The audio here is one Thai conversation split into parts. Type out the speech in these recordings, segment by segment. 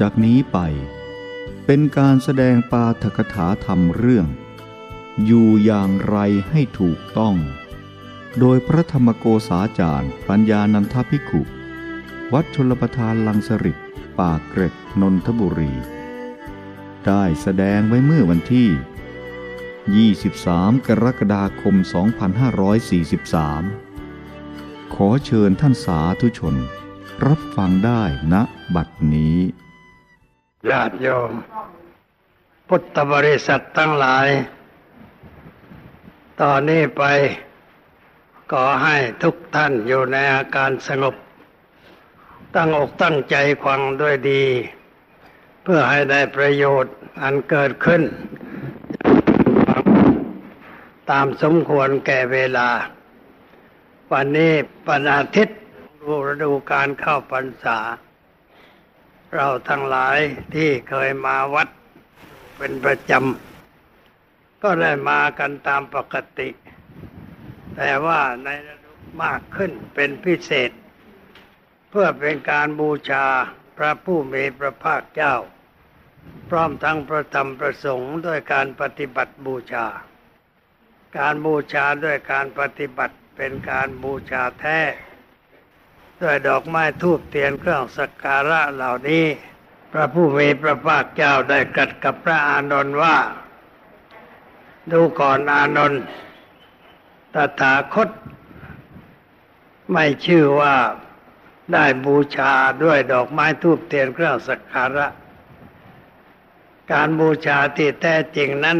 จากนี้ไป เป็นการแสดงปาฐกถาธรรมเรื่อง อยู่อย่างไรให้ถูกต้อง โดยพระธรรมโกษาจารย์ปัญญานันทภิกขุ วัดชลประทานลังสริตป่าเกร็ดนนทบุรี ได้แสดงไว้เมื่อวันที่ 23 กรกฎาคม 2543ขอเชิญท่านสาธุชน รับฟังได้ณบัดนี้ ญาติโยม พุทธบริษัททั้งหลาย ตอนนี้ไปขอให้ทุกท่านอยู่ในอาการสงบ ตั้งอกตั้งใจฟังด้วยดี เพื่อให้ได้ประโยชน์อันเกิดขึ้น ตามสมควรแก่เวลา วันนี้ปันอาทิตย์ดูฤดูการเข้าพรรษา เราทั้งหลายที่เคยมาวัดเป็นประจำ ก็ได้มากันตามปกติ แต่ว่าในฤดูมากขึ้นเป็นพิเศษ เพื่อเป็นการบูชาพระผู้มีพระภาคเจ้า พร้อมทั้งพระธรรมประสงค์ด้วยการปฏิบัติบูชา การบูชาด้วยการปฏิบัติเป็นการบูชาแท้ ด้วยดอกไม้ทูบเทียนเครื่องสักการะเหล่านี้ พระผู้มีพระภาคเจ้าได้กัดกับพระอานนท์ว่า ดูก่อนอานนท์ตถาคต ไม่ชื่อว่าได้บูชาด้วยดอกไม้ทูบเทียนเครื่องสักการะ การบูชาที่แท้จริงนั้น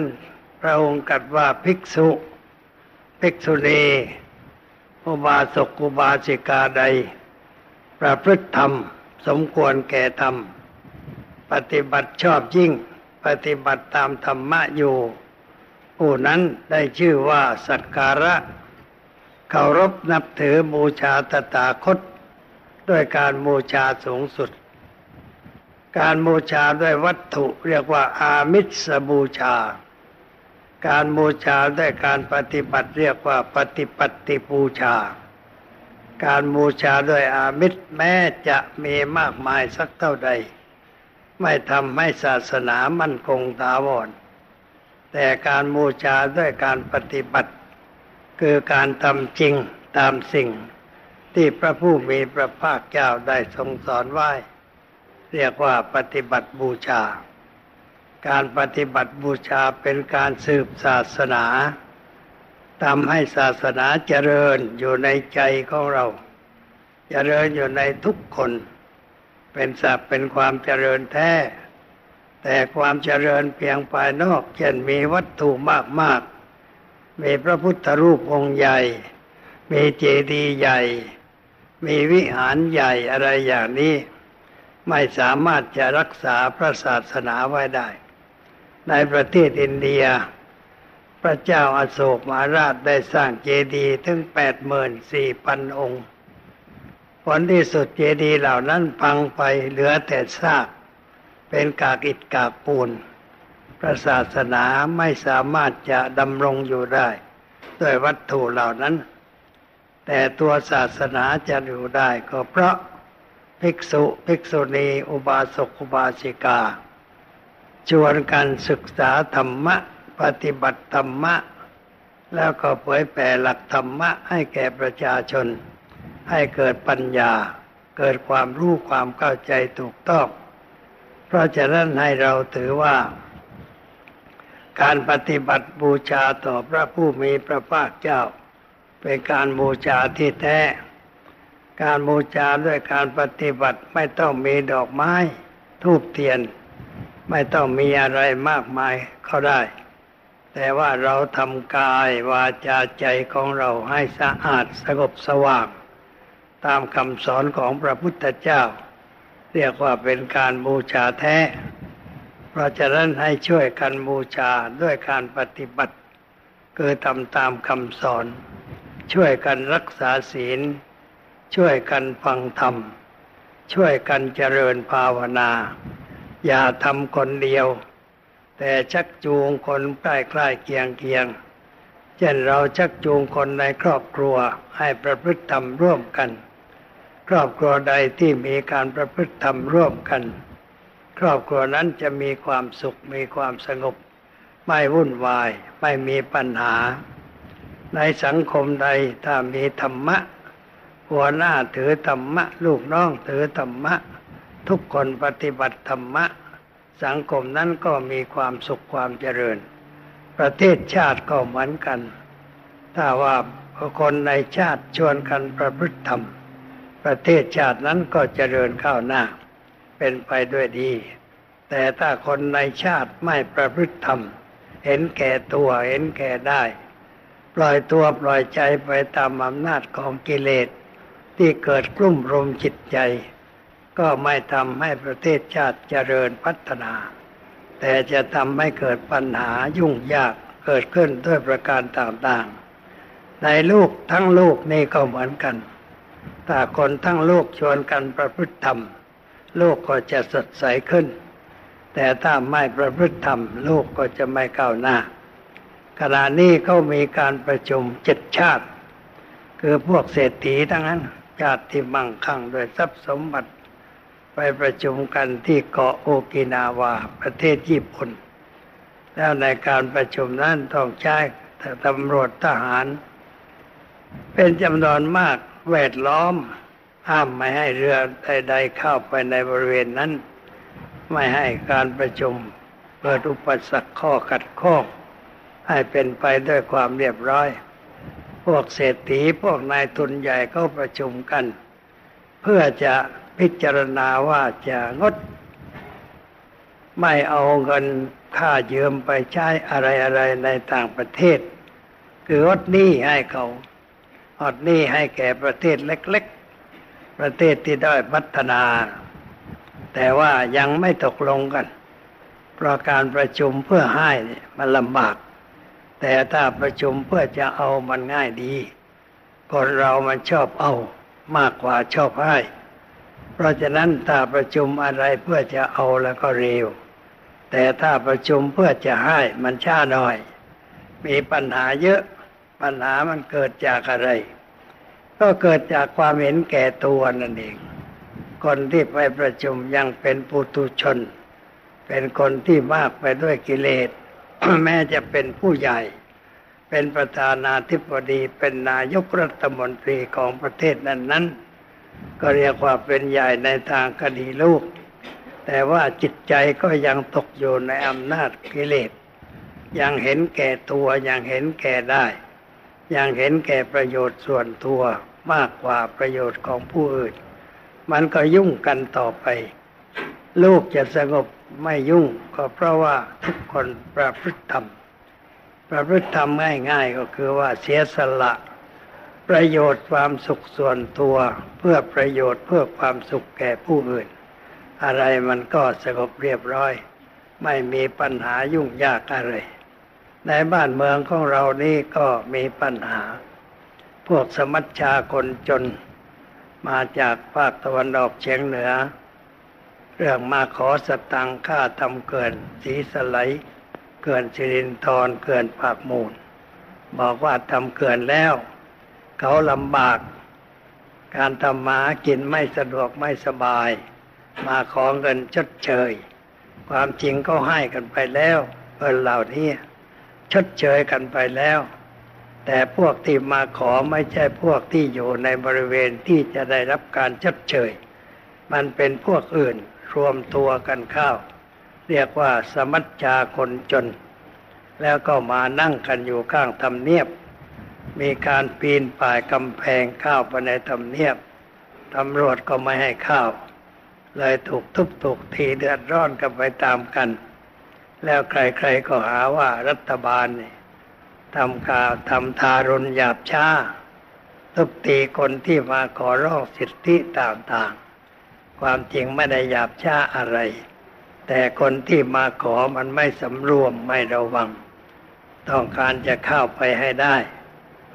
พระองค์กัดว่าภิกษุ ภิกษุณีอุบาสกอุบาสิกาใด ประพฤติธรรม สมควรแก่ธรรม ปฏิบัติชอบยิ่ง ปฏิบัติตามธรรมะอยู่ผู้นั้นได้ชื่อว่าสักการะเคารพนับถือบูชาตถาคต ด้วยการบูชาสูงสุด การบูชาด้วยวัตถุเรียกว่าอามิสบูชา การบูชาด้วยการปฏิบัติเรียกว่าปฏิปัติบูชา การบูชาด้วยอามิตรแม้จะมีมากมายสักเท่าใด ไม่ทำให้ศาสนามั่นคงถาวร แต่การบูชาด้วยการปฏิบัติ คือการทำจริงตามสิ่งที่พระผู้มีพระภาคเจ้าได้ทรงสอนไว้ เรียกว่าปฏิบัติบูชา การปฏิบัติบูชาเป็นการสืบศาสนา ทำให้ศาสนาเจริญอยู่ในใจของเรา เจริญอยู่ในทุกคน เป็นสัพเป็นความเจริญแท้ แต่ความเจริญเพียงภายนอกเช่นมีวัตถุมากๆ มีพระพุทธรูปองค์ใหญ่ มีเจดีย์ใหญ่ มีวิหารใหญ่อะไรอย่างนี้ ไม่สามารถจะรักษาพระศาสนาไว้ได้ ในประเทศอินเดีย พระเจ้าอาโศกมหาราชได้สร้างเจดีย์ถึงแปดหมื่นสี่พันองค์ ผลที่สุดเจดีย์เหล่านั้นพังไปเหลือแต่ซาก เป็นกากอิฐกากปูนพระศาสนาไม่สามารถจะดำรงอยู่ได้ด้วยวัตถุเหล่านั้น แต่ตัวศาสนาจะอยู่ได้ก็เพราะภิกษุภิกษุณีอุบาสกอุบาสิกา ชวนกันศึกษาธรรมะ ปฏิบัติธรรมะ แล้วก็เผยแผ่หลักธรรมะให้แก่ประชาชน ให้เกิดปัญญา เกิดความรู้ความเข้าใจถูกต้อง เพราะฉะนั้นให้เราถือว่า การปฏิบัติบูชาต่อพระผู้มีพระภาคเจ้า เป็นการบูชาที่แท้ การบูชาด้วยการปฏิบัติไม่ต้องมีดอกไม้ทูบเทียนไม่ต้องมีอะไรมากมายเขาได้ แต่ว่าเราทำกายวาจาใจของเราให้สะอาดสงบสว่าง ตามคำสอนของพระพุทธเจ้า เรียกว่าเป็นการบูชาแท้ เพราะฉะนั้นให้ช่วยกันบูชาด้วยการปฏิบัติ คือทำตามคำสอน ช่วยกันรักษาศีล ช่วยกันฟังธรรม ช่วยกันเจริญภาวนา อย่าทำคนเดียว แต่ชักจูงคนใกล้ใกล้เคียงเคียง เช่นเราชักจูงคนในครอบครัวให้ประพฤติธรรมร่วมกัน ครอบครัวใดที่มีการประพฤติธรรมร่วมกัน ครอบครัวนั้นจะมีความสุขมีความสงบ ไม่วุ่นวายไม่มีปัญหา ในสังคมใดถ้ามีธรรมะ หัวหน้าถือธรรมะ ลูกน้องถือธรรมะ ทุกคนปฏิบัติธรรมะ สังคมนั้นก็มีความสุขความเจริญ ประเทศชาติก็เหมือนกัน ถ้าว่าคนในชาติชวนกันประพฤติธรรม ประเทศชาตินั้นก็เจริญข้าวหน้า เป็นไปด้วยดี แต่ถ้าคนในชาติไม่ประพฤติธรรม เห็นแก่ตัวเห็นแก่ได้ ปล่อยตัวปล่อยใจไปตามอำนาจของกิเลสที่เกิดกลุ่มรมจิตใจ ก็ไม่ทำให้ประเทศชาติเจริญพัฒนา แต่จะทำให้เกิดปัญหายุ่งยากเกิดขึ้นด้วยประการต่างๆ ในลูกทั้งลูกนี่ก็เหมือนกัน ถ้าคนทั้งลูกชวนกันประพฤติธรรม ลูกก็จะสดใสขึ้น แต่ถ้าไม่ประพฤติธรรม ลูกก็จะไม่ก้าวหน้า ขณะนี้เขามีการประชุมเจ็ดชาติ คือพวกเศรษฐีทั้งนั้น ชาติที่มั่งคั่งโดยทรัพย์สมบัติ ไปประชุมกันที่เกาะโอกินาวาประเทศญี่ปุ่น แล้วในการประชุมนั้นต้องใช้ตำรวจทหาร เป็นจำนวนมากแวดล้อมห้ามไม่ให้เรือใดๆเข้าไปในบริเวณนั้น ไม่ให้การประชุมเกิดอุปสรรคข้อขัดข้องให้เป็นไปด้วยความเรียบร้อย พวกเศรษฐีพวกนายทุนใหญ่ก็ประชุมกัน เพื่อจะ พิจารณาว่าจะงด ไม่เอาเงินค่ายืมไปใช้อะไรอะไรในต่างประเทศ คืออดหนี้ให้เขาอดหนี้ให้แก่ประเทศเล็ก ๆ ประเทศที่ได้พัฒนา แต่ว่ายังไม่ตกลงกัน เพราะการประชุมเพื่อให้มันลำบาก แต่ถ้าประชุมเพื่อจะเอามันง่ายดีคนเรามันชอบเอามากกว่าชอบให้ เพราะฉะนั้นถ้าประชุมอะไรเพื่อจะเอาแล้วก็เร็ว แต่ถ้าประชุมเพื่อจะให้มันช้าหน่อย มีปัญหาเยอะปัญหามันเกิดจากอะไร ก็เกิดจากความเห็นแก่ตัวนั่นเอง คนที่ไปประชุมยังเป็นปุตุชน เป็นคนที่มากไปด้วยกิเลสแม้จะเป็นผู้ใหญ่ เป็นประธานาธิบดีเป็นนายกรัฐมนตรีของประเทศนั้นนั้นๆ ก็เรียกว่าเป็นใหญ่ในทางคดีลูก แต่ว่าจิตใจก็ยังตกอยู่ในอำนาจกิเลส ยังเห็นแก่ตัวยังเห็นแก่ได้ ยังเห็นแก่ประโยชน์ส่วนตัวมากกว่าประโยชน์ของผู้อื่น มันก็ยุ่งกันต่อไป ลูกจะสงบไม่ยุ่งก็เพราะว่าทุกคนประพฤติธรรม ประพฤติธรรมง่ายๆก็คือว่าเสียสละ ประโยชน์ความสุขส่วนตัวเพื่อประโยชน์เพื่อความสุขแก่ผู้อื่น อะไรมันก็สงบเรียบร้อย ไม่มีปัญหายุ่งยากอะไร ในบ้านเมืองของเรานี่ก็มีปัญหา พวกสมัชชาคนจน มาจากภาคตะวันออกเฉียงเหนือ เรื่องมาขอสตังค่าทำเกินสีสไลด์เกินสิรินทรเกินปากมูล บอกว่าทำเกินแล้ว เขาลำบาก การทำมาหากินไม่สะดวกไม่สบาย มาขอเงินชดเชย ความจริงก็ให้กันไปแล้วเงินเหล่านี้ชดเชยกันไปแล้ว แต่พวกที่มาขอไม่ใช่พวกที่อยู่ในบริเวณที่จะได้รับการชดเชย มันเป็นพวกอื่นรวมตัวกันเข้า เรียกว่าสมัชชาคนจน แล้วก็มานั่งกันอยู่ข้างทำเนียบ มีการปีนป่ายกำแพงเข้าไปในทำเนียบตำรวจก็ไม่ให้เข้า เลยถูกทุบถูกทีเดือดร้อนกันไปตามกัน แล้วใครๆก็หาว่ารัฐบาลนี่ทำข่าวทำทารุณหยาบช้า ทุบตีคนที่มาขอร้องสิทธิต่างๆ ความจริงไม่ได้หยาบช้าอะไร แต่คนที่มาขอมันไม่สำรวมไม่ระวัง ต้องการจะเข้าไปให้ได้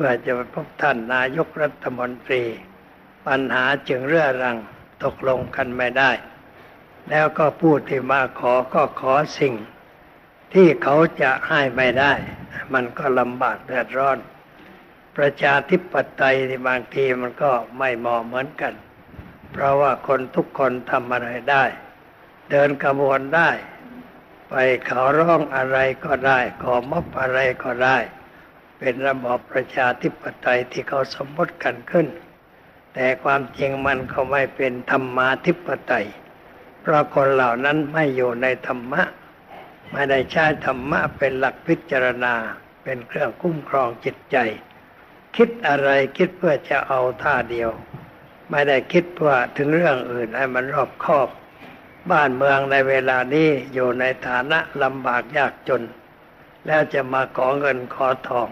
พื่อจะพบท่านนายกรัฐมนตรี ปัญหาจึงเรื่อรังตกลงกันไม่ได้ แล้วก็ผู้ที่มาขอก็ขอสิ่ง ที่เขาจะให้ไม่ได้ มันก็ลำบากเดือดร้อน ประชาธิปไตยที่บางทีมันก็ไม่เหมาะเหมือนกัน เพราะว่าคนทุกคนทำอะไรได้ เดินกระบวนได้ ไปขอร้องอะไรก็ได้ ขอมอบอะไรก็ได้ เป็นระบอบประชาธิปไตยที่เขาสมมติกันขึ้น แต่ความจริงมันก็ไม่เป็นธรรมาธิปไตย เพราะคนเหล่านั้นไม่อยู่ในธรรมะ ไม่ได้ใช้ธรรมะเป็นหลักพิจารณา เป็นเครื่องคุ้มครองจิตใจ คิดอะไรคิดเพื่อจะเอาท่าเดียว ไม่ได้คิดเพื่อถึงเรื่องอื่นให้มันรอบคอบ บ้านเมืองในเวลานี้อยู่ในฐานะลำบากยากจน แล้วจะมาขอเงินขอทอง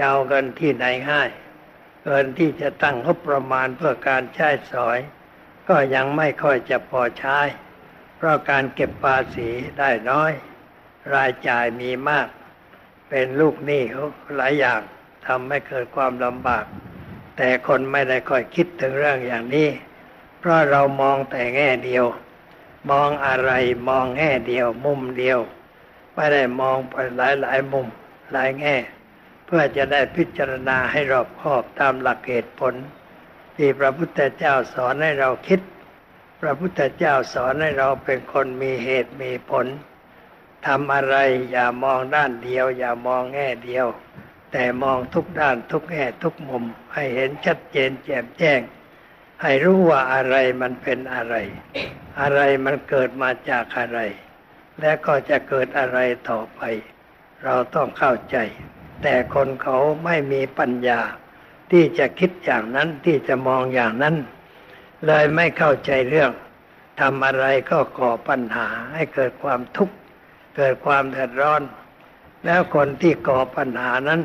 ยาวเงินที่ไหนง่ายเงินที่จะตั้งงบประมาณเพื่อการใช้สอย ก็ยังไม่ค่อยจะพอใช้ เพราะการเก็บภาษีได้น้อย รายจ่ายมีมาก เป็นลูกหนี้เขาหลายอย่างทำให้เกิดความลำบาก แต่คนไม่ได้ค่อยคิดถึงเรื่องอย่างนี้ เพราะเรามองแต่แง่เดียว มองอะไรมองแง่เดียว มุมเดียว ไม่ได้มองไปหลายหลายมุมหลายแง่ พื่อจะได้พิจารณาให้รอบคอบตามหลักเหตุผล ที่พระพุทธเจ้าสอนให้เราคิด พระพุทธเจ้าสอนให้เราเป็นคนมีเหตุมีผลทำอะไรอย่ามองด้านเดียว อย่ามองแง่เดียว แต่มองทุกด้านทุกแง่ทุกมุม ให้เห็นชัดเจนแจ่มแจ้ง ให้รู้ว่าอะไรมันเป็นอะไร อะไรมันเกิดมาจากอะไร และก็จะเกิดอะไรต่อไป เราต้องเข้าใจ แต่คนเขาไม่มีปัญญา ที่จะคิดอย่างนั้นที่จะมองอย่างนั้น เลยไม่เข้าใจเรื่องทำอะไรก็ก่อปัญหาให้เกิดความทุกข์ เกิดความเดือดร้อน แล้วคนที่ก่อปัญหานั้น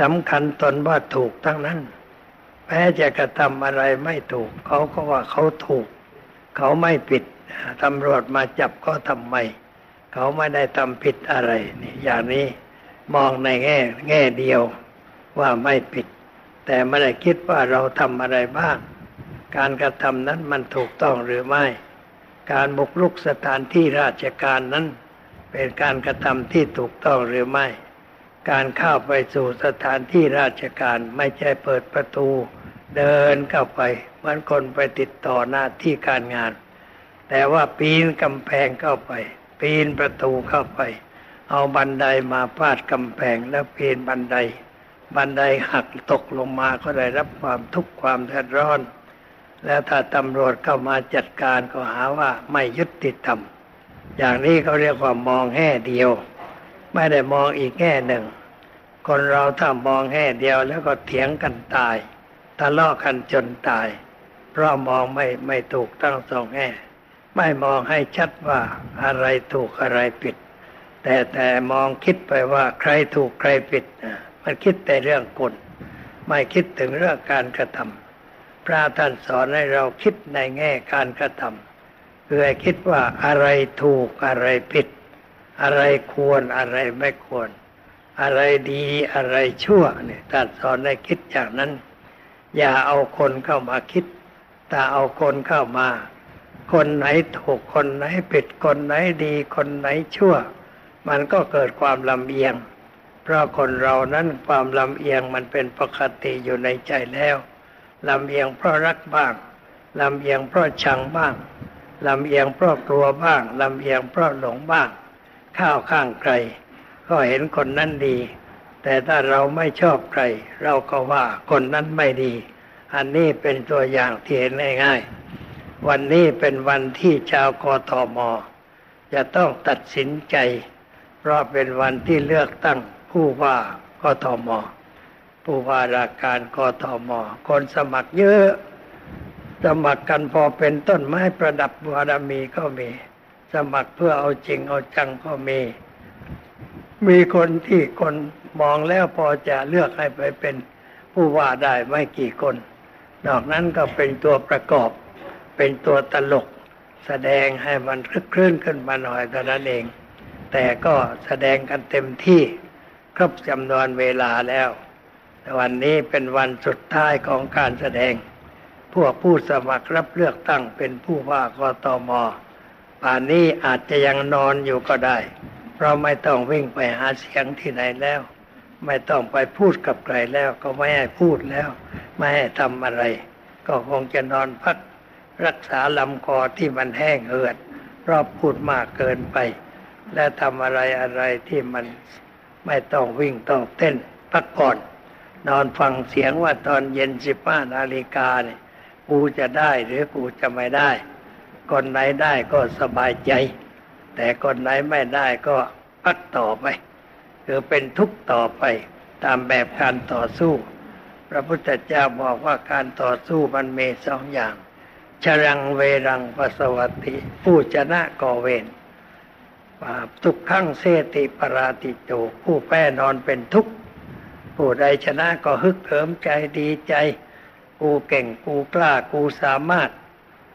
สำคัญตนว่าถูกทั้งนั้นแม้จะกระทำอะไรไม่ถูก เขาก็ว่าเขาถูก เขาไม่ผิดตำรวจมาจับก็ทำไม เขาไม่ได้ทำผิดอะไรนี่อย่างนี้ มองในแง่ แง่เดียวว่าไม่ผิด แต่ไม่ได้คิดว่าเราทำอะไรบ้าง การกระทำนั้นมันถูกต้องหรือไม่ การบุกรุกสถานที่ราชการนั้น เป็นการกระทำที่ถูกต้องหรือไม่ การเข้าไปสู่สถานที่ราชการไม่ใช่เปิดประตู เดินเข้าไปเหมือนคนไปติดต่อหน้าที่การงาน แต่ว่าปีนกำแพงเข้าไป ปีนประตูเข้าไป เอาบันไดมาพาดกำแพงแล้วปีนบันได บันไดหักตกลงมาก็ได้รับความทุกข์ความเดือดร้อน แล้วถ้าตำรวจเข้ามาจัดการก็หาว่าไม่ยุติธรรม อย่างนี้เขาเรียกว่ามองแง่เดียว ไม่ได้มองอีกแง่หนึ่ง คนเราถ้ามองแง่เดียวแล้วก็เถียงกันตายทะเลาะกันจนตาย เพราะมองไม่ไม่ถูกตั้งสองแง่ ไม่มองให้ชัดว่าอะไรถูกอะไรผิด แต่แต่มองคิดไปว่าใครถูกใครผิดนะมันคิดแต่เรื่องกลไม่คิดถึงเรื่องการกระทำพระท่านสอนให้เราคิดในแง่การกระทำคือคิดว่าอะไรถูกอะไรผิด อะไรควรอะไรไม่ควร อะไรดีอะไรชั่วเนี่ยท่านสอนให้คิดอย่างนั้น อย่าเอาคนเข้ามาคิดแต่เอาคนเข้ามา คนไหนถูกคนไหนผิดคนไหนดีคนไหนชั่ว มันก็เกิดความลำเอียง เพราะคนเรานั้นความลำเอียงมันเป็นปกติอยู่ในใจแล้วลำเอียงเพราะรักบ้างลำเอียงเพราะชังบ้างลำเอียงเพราะกลัวบ้างลำเอียงเพราะหลงบ้าง ข้าวข้างใคร ก็เห็นคนนั้นดี แต่ถ้าเราไม่ชอบใคร เราก็ว่าคนนั้นไม่ดี อันนี้เป็นตัวอย่างที่เห็นง่ายๆวันนี้เป็นวันที่ชาวกทมจะต้องตัดสินใจ เพราะเป็นวันที่เลือกตั้งผู้ว่ากทม ผู้ว่าราชการกทม คนสมัครเยอะ สมัครกันพอเป็นต้นไม้ประดับบารมีก็มี สมัครเพื่อเอาจริงเอาจังก็มี มีคนที่คนมองแล้วพอจะเลือกให้ไปเป็นผู้ว่าได้ไม่กี่คน นอกนั้นก็เป็นตัวประกอบ เป็นตัวตลก แสดงให้มันคลึกคลื่นขึ้นมาหน่อยเท่านั้นเอง แต่ก็แสดงกันเต็มที่ครบจำนวนเวลาแล้วแต่วันนี้เป็นวันสุดท้ายของการแสดง พวกผู้สมัครรับเลือกตั้งเป็นผู้ว่ากตมป่านนี้อาจจะยังนอนอยู่ก็ได้ เพราะไม่ต้องวิ่งไปหาเสียงที่ไหนแล้ว ไม่ต้องไปพูดกับใครแล้ว ก็ไม่ให้พูดแล้ว ไม่ให้ทำอะไร ก็คงจะนอนพักรักษาลำคอที่มันแห้งเหือดราะพูดมากเกินไป และทำอะไรอะไรที่มันไม่ต้องวิ่งต้องเต้นพักผ่อน นอนฟังเสียงว่าตอนเย็นสิบห้านาฬิกาเนี่ยกูจะได้หรือกูจะไม่ได้ คนไหนได้ก็สบายใจ แต่คนไหนไม่ได้ก็พักต่อไปคือเป็นทุกข์ต่อไปตามแบบการต่อสู้ พระพุทธเจ้าบอกว่าการต่อสู้มันมีสองอย่าง ชรังเวรังปสวัติ ผู้ชนะก่อเวร ทุกขั้งเสติปราติโจผู้แพ้นอนเป็นทุกข์ผู้ใดชนะก็ฮึกเหิมใจดีใจ กูเก่งกูกล้ากูสามารถ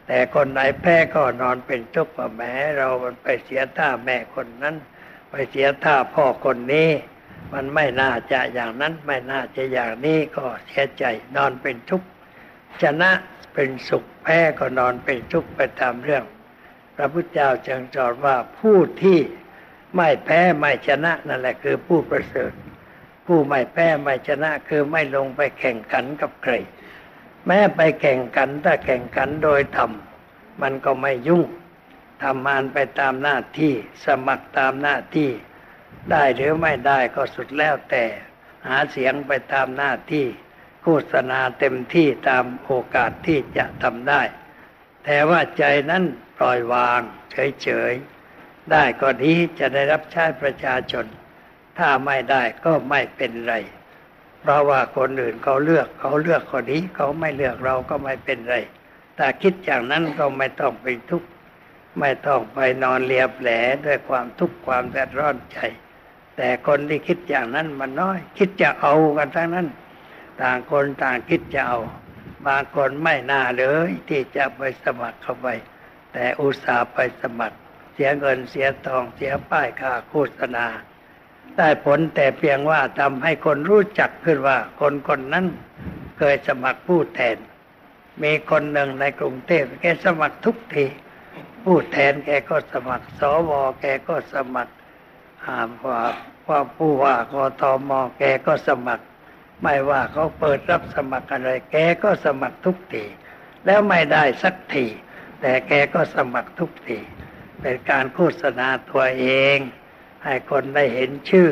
แต่คนไหนแพ้ก็นอนเป็นทุกข์ว่าแม้เรามันไปเสียท่าแม่คนนั้น ไปเสียท่าพ่อคนนี้ มันไม่น่าจะอย่างนั้นไม่น่าจะอย่างนี้ก็เสียใจนอนเป็นทุกข์ชนะเป็นสุขแพ้ก็นอนเป็นทุกข์ไปตามเรื่อง ระพุทธเจ้าจึงตรัสว่าผู้ที่ไม่แพ้ไม่ชนะนั่นแหละคือผู้ประเสริฐ ผู้ไม่แพ้ไม่ชนะคือไม่ลงไปแข่งขันกับใคร แม้ไปแข่งขันถ้าแข่งขันโดยธรรมมันก็ไม่ยุ่งทำงานไปตามหน้าที่สมัครตามหน้าที่ ได้หรือไม่ได้ก็สุดแล้วแต่ หาเสียงไปตามหน้าที่ โฆษณาเต็มที่ตามโอกาสที่จะทำได้ แต่ว่าใจนั้น ปล่อยวางเฉยๆ ได้ก็ดีจะได้รับใช้ประชาชน ถ้าไม่ได้ก็ไม่เป็นไร เพราะว่าคนอื่นเขาเลือกเขาเลือกคนนี้เขาไม่เลือกเราก็ไม่เป็นไร แต่คิดอย่างนั้นก็ไม่ต้องเป็นทุกข์ไม่ต้องไปนอนเลียบแผลด้วยความทุกข์ความแดดร้อนใจ แต่คนที่คิดอย่างนั้นมันน้อย คิดจะเอากันทั้งนั้น ต่างคนต่างคิดจะเอา บางคนไม่น่าเลยที่จะไปสมัครเข้าไป แต่อุตส่าห์ไปสมัคร เสียเงินเสียทองเสียป้ายค่าโฆษณา ได้ผลแต่เพียงว่าทำให้คนรู้จักขึ้นว่า คนคนนั้นเคยสมัครผู้แทน มีคนหนึ่งในกรุงเทพแกสมัครทุกทีผู้แทนแกก็สมัครสวแกก็สมัครว่าว่าผู้ว่ากทมแกก็สมัคร ไม่ว่าเขาเปิดรับสมัครอะไร แกก็สมัครทุกทีแล้วไม่ได้สักที แต่แกก็สมัครทุกทีเป็นการโฆษณาตัวเอง ให้คนได้เห็นชื่อ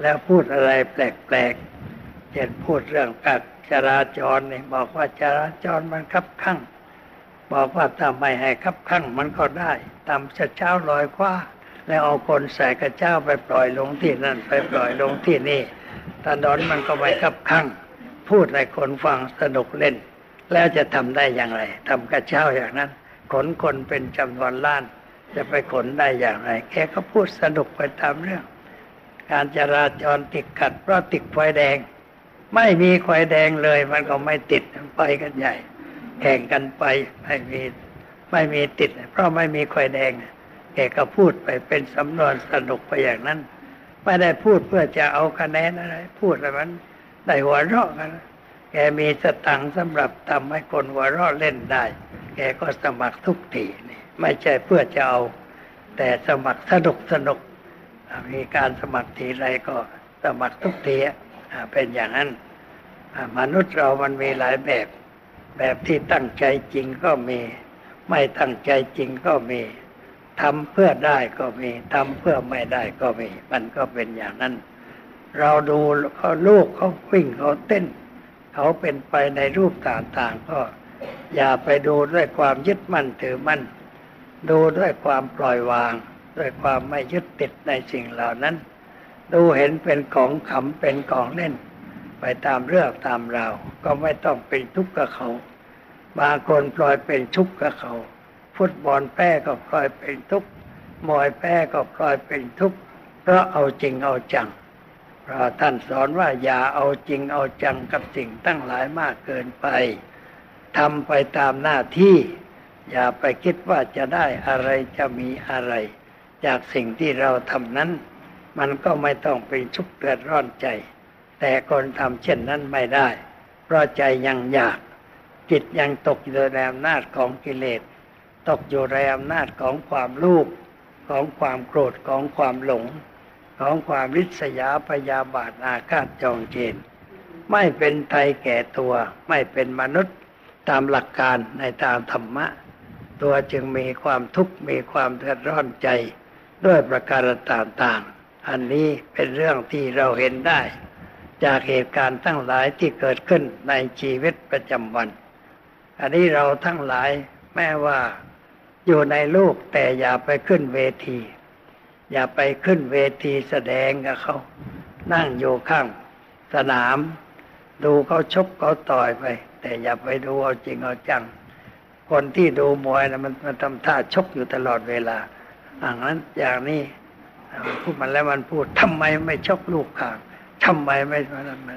แล้วพูดอะไรแปลกๆเช่นพูดเรื่องการจราจรนี่บอกว่าจราจรมันคับข้างบอกว่าถ้าไม่ให้คับข้างมันก็ได้ตามเช้าลอยคว้าแล้วเอาคนใส่กระเจ้าไปปล่อยลงที่นั่นไปปล่อยลงที่นี่ถนนมันก็ไม่คับข้างพูดให้คนฟังสนุกเล่น แล้วจะทำได้อย่างไรทำกระเช้าอย่างนั้น ขนคนเป็นจำนวนล้าน จะไปขนได้อย่างไร แกก็พูดสนุกไปตามเรื่อง การจราจรติดขัดเพราะติดไฟแดง ไม่มีไฟแดงเลย มันก็ไม่ติดไปกันใหญ่ แข่งกันไปไม่มีไม่มีติด เพราะไม่มีไฟแดงแกก็พูดไปเป็นสำนวนสนุกไปอย่างนั้น ไม่ได้พูดเพื่อจะเอาคะแนนอะไร พูดอะไรมันได้หัวเราะกันแกมีสตังค์สำหรับทำให้คนหัวเราะเล่นได้ แกก็สมัครทุกทีนี่ไม่ใช่เพื่อจะเอา แต่สมัครสนุกสนุก มีการสมัครทีไรก็สมัครทุกทีเป็นอย่างนั้น มนุษย์เรามันมีหลายแบบ แบบที่ตั้งใจจริงก็มี ไม่ตั้งใจจริงก็มีทำเพื่อได้ก็มีทำเพื่อไม่ได้ก็มี มันก็เป็นอย่างนั้น เราดูเขาลูกเขาวิ่งเขาเต้น เขาเป็นไปในรูปต่างๆก็ อย่าไปดูด้วยความยึดมั่นถือมั่น ดูด้วยความปล่อยวาง ด้วยความไม่ยึดติดในสิ่งเหล่านั้น ดูเห็นเป็นของขำเป็นของเล่น ไปตามเรื่องตามราวก็ไม่ต้องเป็นทุกข์กับเขาบางคนปล่อยเป็นทุกข์กับเขา ฟุตบอลแพ้ก็ปล่อยเป็นทุกข์มวยแพ้ก็ปล่อยเป็นทุกข์เพราะเอาจริงเอาจังเพราะท่านสอนว่าอย่าเอาจริงเอาจังกับสิ่งตั้งหลายมากเกินไป ทำไปตามหน้าที่ อย่าไปคิดว่าจะได้อะไรจะมีอะไร จากสิ่งที่เราทำนั้น มันก็ไม่ต้องเป็นทุกเดือดร้อนใจ แต่คนทำเช่นนั้นไม่ได้ เพราะใจยังอยาก จิตยังตกอยู่ในอำนาจของกิเลส ตกอยู่ในอำนาจของความลูกของความโกรธของความหลง ของความริษยาพยาบาทอาฆาตจองเจนไม่เป็นไทยแก่ตัว ไม่เป็นมนุษย์ ตามหลักการในตามธรรมะ ตัวจึงมีความทุกข์มีความเดือดร้อนใจ ด้วยประการต่างๆ อันนี้เป็นเรื่องที่เราเห็นได้ จากเหตุการณ์ทั้งหลายที่เกิดขึ้นในชีวิตประจำวัน อันนี้เราทั้งหลายแม้ว่าอยู่ในโลกแต่อย่าไปขึ้นเวที อย่าไปขึ้นเวทีแสดงกับเขา นั่งอยู่ข้างสนาม ดูเขาชกเขาต่อยไป แต่อย่าไปดูเอาจริงเอาจัง คนที่ดูมวยนะมันมันทำท่าชกอยู่ตลอดเวลาอย่างนั้นอย่างนี้พูดมันแล้วมันพูดทำไมไม่ชกลูกข่างทำไมไม่ทำไม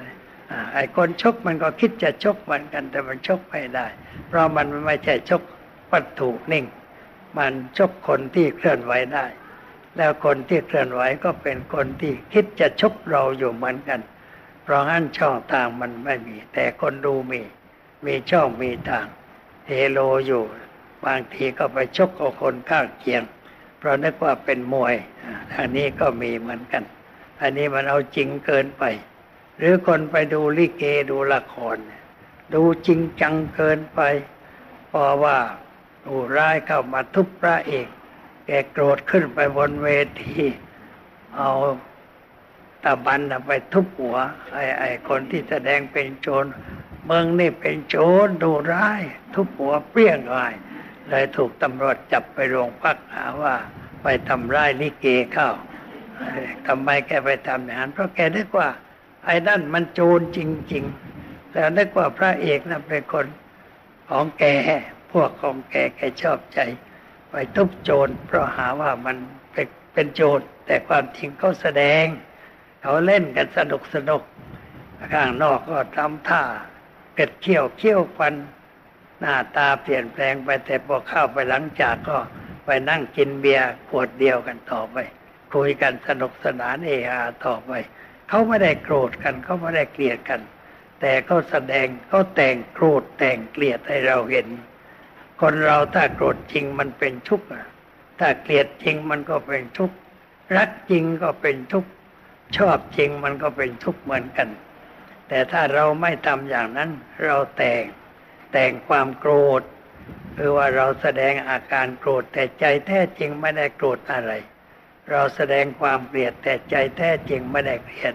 ไอ้คนชกมันก็คิดจะชกมือนกัน แต่มันชกไม่ได้ เพราะมันไม่ใช่ชกวัตถุนิ่ง มันชกคนที่เคลื่อนไหวได้ แล้วคนที่เคลื่อนไหวก็เป็นคนที่คิดจะชกเราอยู่เหมือนกัน เพราะงั้นช่องทางมันไม่มี แต่คนดูมี มีช่องมีทางเฮโลอยู่ บางทีก็ไปชกกับคนข้างเคียง เพราะนึกว่าเป็นมวยอันนี้ก็มีเหมือนกัน อันนี้มันเอาจริงเกินไป หรือคนไปดูลิเกดูละคร ดูจริงจังเกินไปเพราะว่าผู้ร้ายเข้ามาทุบพระเอกแกโกรธขึ้นไปบนเวที เอาตะบันไปทุบหัว ไอ้ไอ้คนที่แสดงเป็นโจร เมืองนี่เป็นโจรดูร้าย ทุบหัวเปรี้ยงไปเลยถูกตำรวจจับไปโรงพักหาว่า ไปทำร้ายลิเกเข้าทำไมแกไปทำอย่างนั้นเพราะแกนึกว่า ไอ้นั่นมันโจรจริง ๆ แต่นึกว่าพระเอกนั้นเป็นคนของแก พวกของแกแกชอบใจ ไปทุบโจรเพราะหาว่ามันเป็นโจรแต่ความจริงเขาแสดง เขาเล่นกันสนุกสนุกข้างนอกก็ทำท่า เกิดเขี้ยวเขี้ยวฟัน หน้าตาเปลี่ยนแปลงไปแต่พอเข้าไปหลังจากก็ไปนั่งกินเบียร์ขวดเดียวกันต่อไป คุยกันสนุกสนานเอฮาต่อไปเขาไม่ได้โกรธกันเขาไม่ได้เกลียดกัน แต่เขาแสดงเขาแต่งโกรธแต่งเกลียดให้เราเห็น คนเราถ้าโกรธจริงมันเป็นทุกข์ถ้าเกลียดจริงมันก็เป็นทุกข์รักจริงก็เป็นทุกข์ชอบจริงมันก็เป็นทุกข์เหมือนกัน แต่ถ้าเราไม่ทำอย่างนั้น เราแต่งแต่งความโกรธคือว่าเราแสดงอาการโกรธแต่ใจแท้จริงไม่ได้โกรธอะไร เราแสดงความเกลียดแต่ใจแท้จริงไม่ได้เกลียด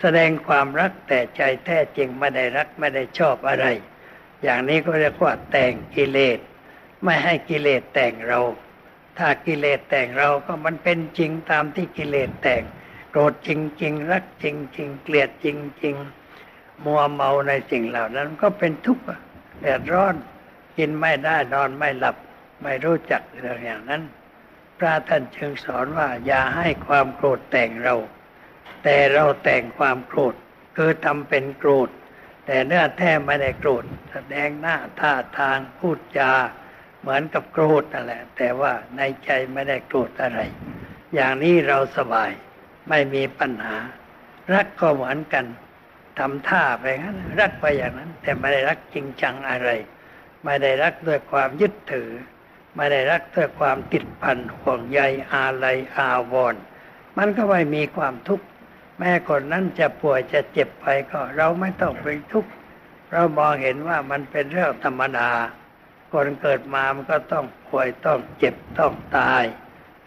แสดงความรักแต่ใจแท้จริงไม่ได้รักไม่ได้ชอบอะไร อย่างนี้ก็เรียกว่าแต่งกิเลส ไม่ให้กิเลสแต่งเรา ถ้ากิเลสแต่งเราก็มันเป็นจริงตามที่กิเลสแต่ง โกรธจริง ๆ รักจริง ๆ เกลียดจริง ๆ มัวเมาในสิ่งเหล่านั้นก็เป็นทุกข์เดือดร้อนกินไม่ได้นอนไม่หลับ ไม่รู้จักเรื่องอย่างนั้น พระท่านจึงสอนว่าอย่าให้ความโกรธแต่งเรา แต่เราแต่งความโกรธคือทำเป็นโกรธ แต่เนื้อแท้ไม่ได้โกรธ แสดงหน้าท่าทางพูดจาเหมือนกับโกรธนั่นแหละ แต่ว่าในใจไม่ได้โกรธอะไร อย่างนี้เราสบายไม่มีปัญหา รักก็เหมือนกัน ทำท่าไปงั้นรักไปอย่างนั้น แต่ไม่ได้รักจริงจังอะไร ไม่ได้รักด้วยความยึดถือ ไม่ได้รักด้วยความติดพันห่วงใยอาลัยอาวรณ์มันก็ไม่มีความทุกข์แม่คนนั้นจะป่วยจะเจ็บไปก็ เราไม่ต้องเป็นทุกข์เรามองเห็นว่ามันเป็นเรื่องธรรมดาคนเกิดมามันก็ต้องป่วยต้องเจ็บต้องตาย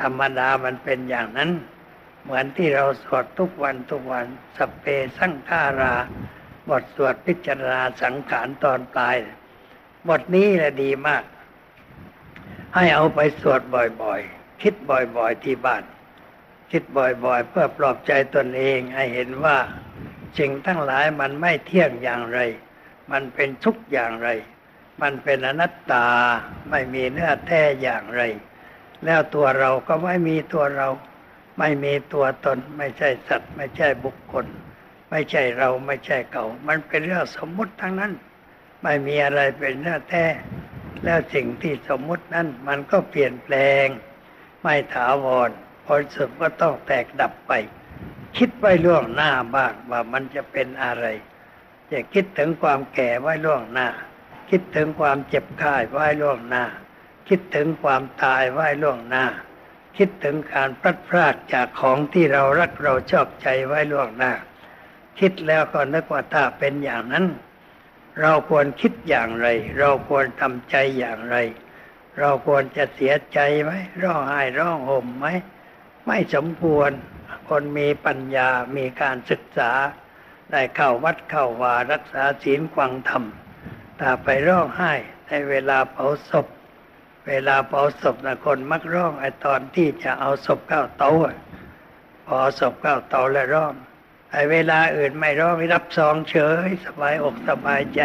ธรรมดามันเป็นอย่างนั้น เหมือนที่เราสวดทุกวันทุกวันสเปสังขาราบทสวดพิจารณาสังขารตอนตาย บทนี้แหละดีมาก ให้เอาไปสวดบ่อยๆ คิดบ่อยๆที่บ้าน คิดบ่อยๆ เพื่อปลอบใจตนเองให้เห็นว่าสิ่งทั้งหลายมันไม่เที่ยงอย่างไร มันเป็นทุกอย่างไร มันเป็นอนัตตาไม่มีเนื้อแท้อย่างไร แล้วตัวเราก็ไม่มีตัวเรา ไม่มีตัวตน ไม่ใช่สัตว์ ไม่ใช่บุคคล ไม่ใช่เราไม่ใช่เก่า มันเป็นเรื่องสมมุติทั้งนั้น ไม่มีอะไรเป็นเนื้อแท้แล้วสิ่งที่สมมุตินั้นมันก็เปลี่ยนแปลง ไม่ถาวรผลสุดก็ต้องแตกดับไป คิดไว้ล่วงหน้าบ้างว่ามันจะเป็นอะไรจะคิดถึงความแก่ไว้ล่วงหน้า คิดถึงความเจ็บไข้ไว้ล่วงหน้า คิดถึงความตายไว้ล่วงหน้า คิดถึงการพลัดพรากจากของที่เรารักเราชอบใจไว้ล่วงหน้า คิดแล้วก็นึกว่าถ้าเป็นอย่างนั้น เราควรคิดอย่างไร เราควรทำใจอย่างไร เราควรจะเสียใจไหมร้องไห้ร้องห่มไหมไม่สมควรคนมีปัญญามีการศึกษา ได้เข้าวัดเข้าวารักษาศีลกวังธรรมถ้าไปร้องไห้ในเวลาเผาศพ เวลาเผาศพนะคนมักร้องไอตอนที่จะเอาศพเข้าเตาพอศพเข้าเตาแล้วร้องไอเวลาอื่นไม่ร้องรับซองเฉย สบายอกสบายใจ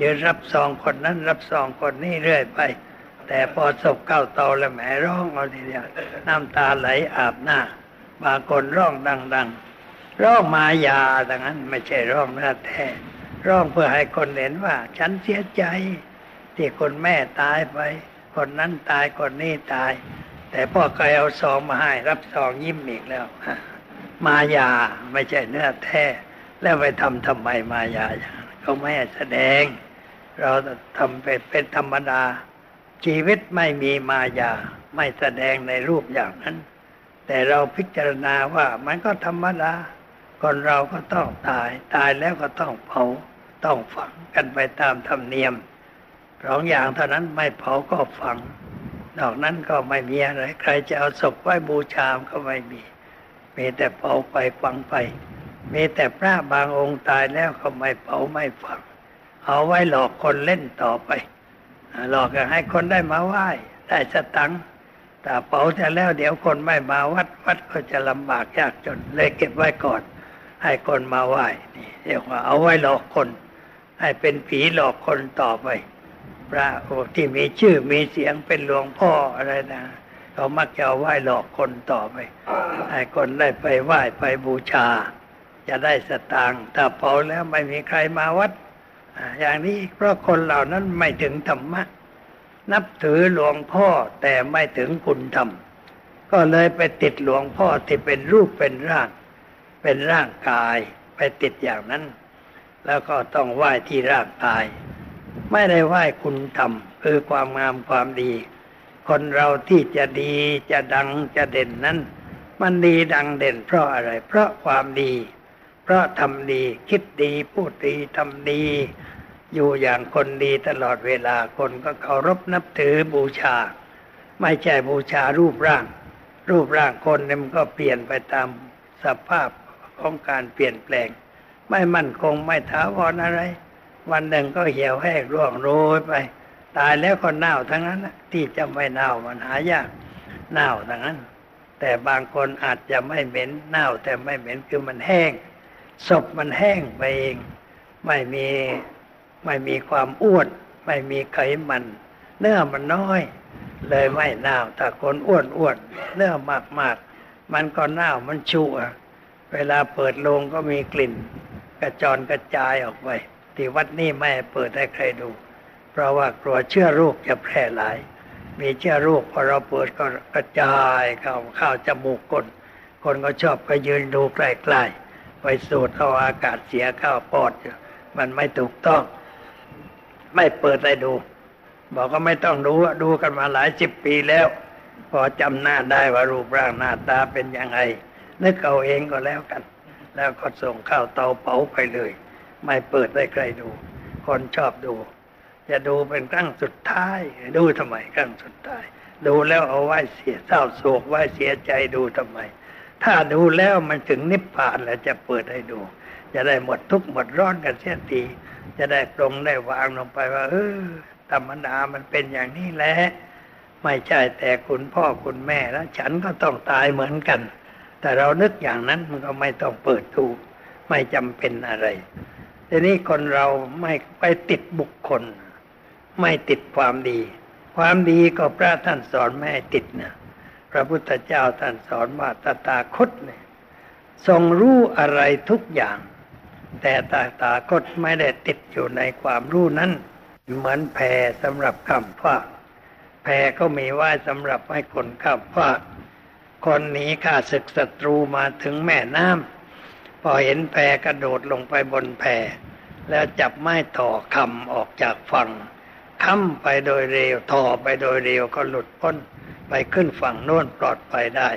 ยืนรับซองคนนั้น รับซองคนนี้เรื่อยไป แต่พอศพเข้าเตาแล้วแหมร้องเอาทีเดียวน้ำตาไหลอาบหน้า บางคนร้องดัง ๆ ร้องมายาดังนั้น ไม่ใช่ร้องเนื้อแท้ร้องเพื่อให้คนเห็นว่า ฉันเสียใจ ที่คนแม่ตายไป คนนั้นตายคนนี้ตาย แต่พ่อเคยเอาซองมาให้ รับซองยิ้มอีกแล้ว มายาไม่ใช่เนื้อแท้ แล้วไปทำทำไมมายาอย่างเขาไม่แสดง เราทำเป็นเป็นธรรมดา ชีวิตไม่มีมายา ไม่แสดงในรูปอย่างนั้น แต่เราพิจารณาว่ามันก็ธรรมดา คนเราก็ต้องตาย ตายแล้วก็ต้องเผาต้องฝังกันไปตามธรรมเนียม สองอย่างเท่านั้นไม่เผาก็ฝังนอกนั้นก็ไม่มีอะไรใครจะเอาศพไว้บูชามก็ไม่มี มีแต่เผาไปฝังไป มีแต่พระบางองค์ตายแล้วก็ไม่เผาไม่ฝัง เอาไว้หลอกคนเล่นต่อไป หลอกให้คนได้มาไหว้ได้สตังค์แต่เผาจะแล้วเดี๋ยวคนไม่มาวัดวัดก็จะลำบากยากจนเลยเก็บไว้ก่อน ให้คนมาไหว้นี่เรียกว่าเอาไว้หลอกคน ให้เป็นผีหลอกคนต่อไป พระโอที่มีชื่อมีเสียงเป็นหลวงพ่ออะไรนะเขามักจะเอาไหว้หลอกคนต่อไปให้คนได้ไปไหว้ไปบูชา จะได้สตางค์ถ้าเผาแล้วไม่มีใครมาวัด อย่างนี้เพราะคนเหล่านั้นไม่ถึงธรรมะ นับถือหลวงพ่อแต่ไม่ถึงคุณธรรม ก็เลยไปติดหลวงพ่อที่เป็นรูปเป็นร่าง เป็นร่างกายไปติดอย่างนั้น แล้วก็ต้องไหว้ที่ร่างกาย ไม่ได้ไหว้คุณธรรมคือความงามความดี คนเราที่จะดีจะดังจะเด่นนั้น มันดีดังเด่นเพราะอะไร เพราะความดี เพราะทำดีคิดดีพูดดีทำดี อยู่อย่างคนดีตลอดเวลาคนก็เคารพนับถือบูชา ไม่ใช่บูชารูปร่าง รูปร่างคนเนี่ยมันก็เปลี่ยนไปตามสภาพของการเปลี่ยนแปลง ไม่มั่นคงไม่ถาวรอะไร วันหนึ่งก็เหี่ยวแห้งร่วงโรยไป ตายแล้วก็เน่าทั้งนั้นที่จะไม่เน่ามันหายากเน่าทั้งนั้น แต่บางคนอาจจะไม่เหม็นเน่าแต่ไม่เหม็นคือมันแห้งศพมันแห้งไปเอง ไม่มีไม่มีความอ้วนไม่มีไขมัน เนื้อมันน้อย เลยไม่เน่าแต่คนอ้วนอ้วนเนื้อมากมากมันก็เน่ามันชั่วเวลาเปิดโลงก็มีกลิ่น กระจรกระจายออกไป ที่วัดนี้ไม่เปิดให้ใครดู เพราะว่ากลัวเชื้อโรคจะแพร่หลาย มีเชื้อโรคพอเราเปิดก็กระจายเข้าเข้าจมูกคนคนก็ชอบไปยืนดูใกล้ๆไปสูดเข้าอากาศเสียเข้าปอดมันไม่ถูกต้อง ไม่เปิดให้ดู บอกก็ไม่ต้องดูดูกันมาหลายสิบปีแล้ว พอจำหน้าได้ว่ารูปร่างหน้าตาเป็นยังไงนึกเอาเองก็แล้วกัน แล้วก็ส่งข้าวเตาเผาไปเลย ไม่เปิดได้ใครดู คนชอบดู จะดูเป็นครั้งสุดท้าย ดูทำไมครั้งสุดท้าย ดูแล้วเอาไว้เสียเศร้าโศกไว้เสียใจดูทำไม ถ้าดูแล้วมันถึงนิพพานแล้วจะเปิดให้ดู จะได้หมดทุกข์หมดร้อนกันเสียทีจะได้ปรงได้วางลงไปว่า เออธรรมดามันเป็นอย่างนี้แหละไม่ใช่แต่คุณพ่อคุณแม่แล้ว ฉันก็ต้องตายเหมือนกัน แต่เรานึกอย่างนั้นมันก็ไม่ต้องเปิดดูไม่จำเป็นอะไร ทีนี้คนเราไม่ไปติดบุคคล ไม่ติดความดี ความดีก็พระท่านสอนไม่ให้ติดนะพระพุทธเจ้าท่านสอนว่าตาตาคตเนี่ยทรงรู้อะไรทุกอย่าง แต่ตาตาคตไม่ได้ติดอยู่ในความรู้นั้น เหมือนแพสำหรับข้ามฟากแพก็มีไว้สำหรับให้คนข้ามฟากคนหนีข้าศึกศัตรูมาถึงแม่น้ำพอเห็นแพกระโดดลงไปบนแพ แล้วจับไม้ต่อคำออกจากฝั่งค้ำไปโดยเร็วต่อไปโดยเร็วก็หลุดพ้นไปขึ้นฝั่งโน้นปลอดภัยได้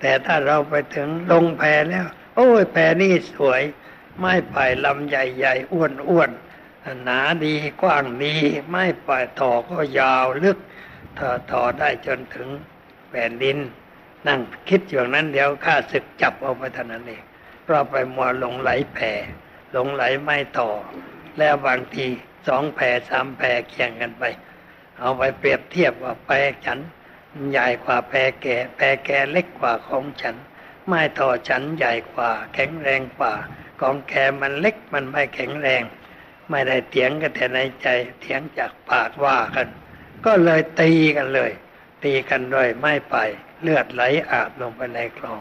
แต่ถ้าเราไปถึงลงแพแล้ว โอ้ยแพนี่สวย ไม้ไผ่ลำใหญ่ๆอ้วนๆหนาดีกว้างดีไม้ไผ่ต่อก็ยาวลึกทอทอได้จนถึงแผ่นดิน นั่งคิดอย่างนั้นเดี๋ยวข้าศึกจับเอาไปเท่านั้นเองเราไปมัวลงไหลแผ่ หลงไหลไม่ต่อ แล้วบางทีสองแผ่สามแผ่แข่งกันไป เอาไปเปรียบเทียบว่าแผ่ฉัน ใหญ่กว่าแผ่แก่แผ่แก่เล็กกว่าของฉัน ไม่ต่อฉันใหญ่กว่า แข็งแรงกว่า ของแกมันเล็กมันไม่แข็งแรง ไม่ได้เถียงกันแต่ในใจเถียงจากปากว่ากัน ก็เลยตีกันเลย ตีกันโดยไม่ไปเลือดไหลอาบลงไปในคลอง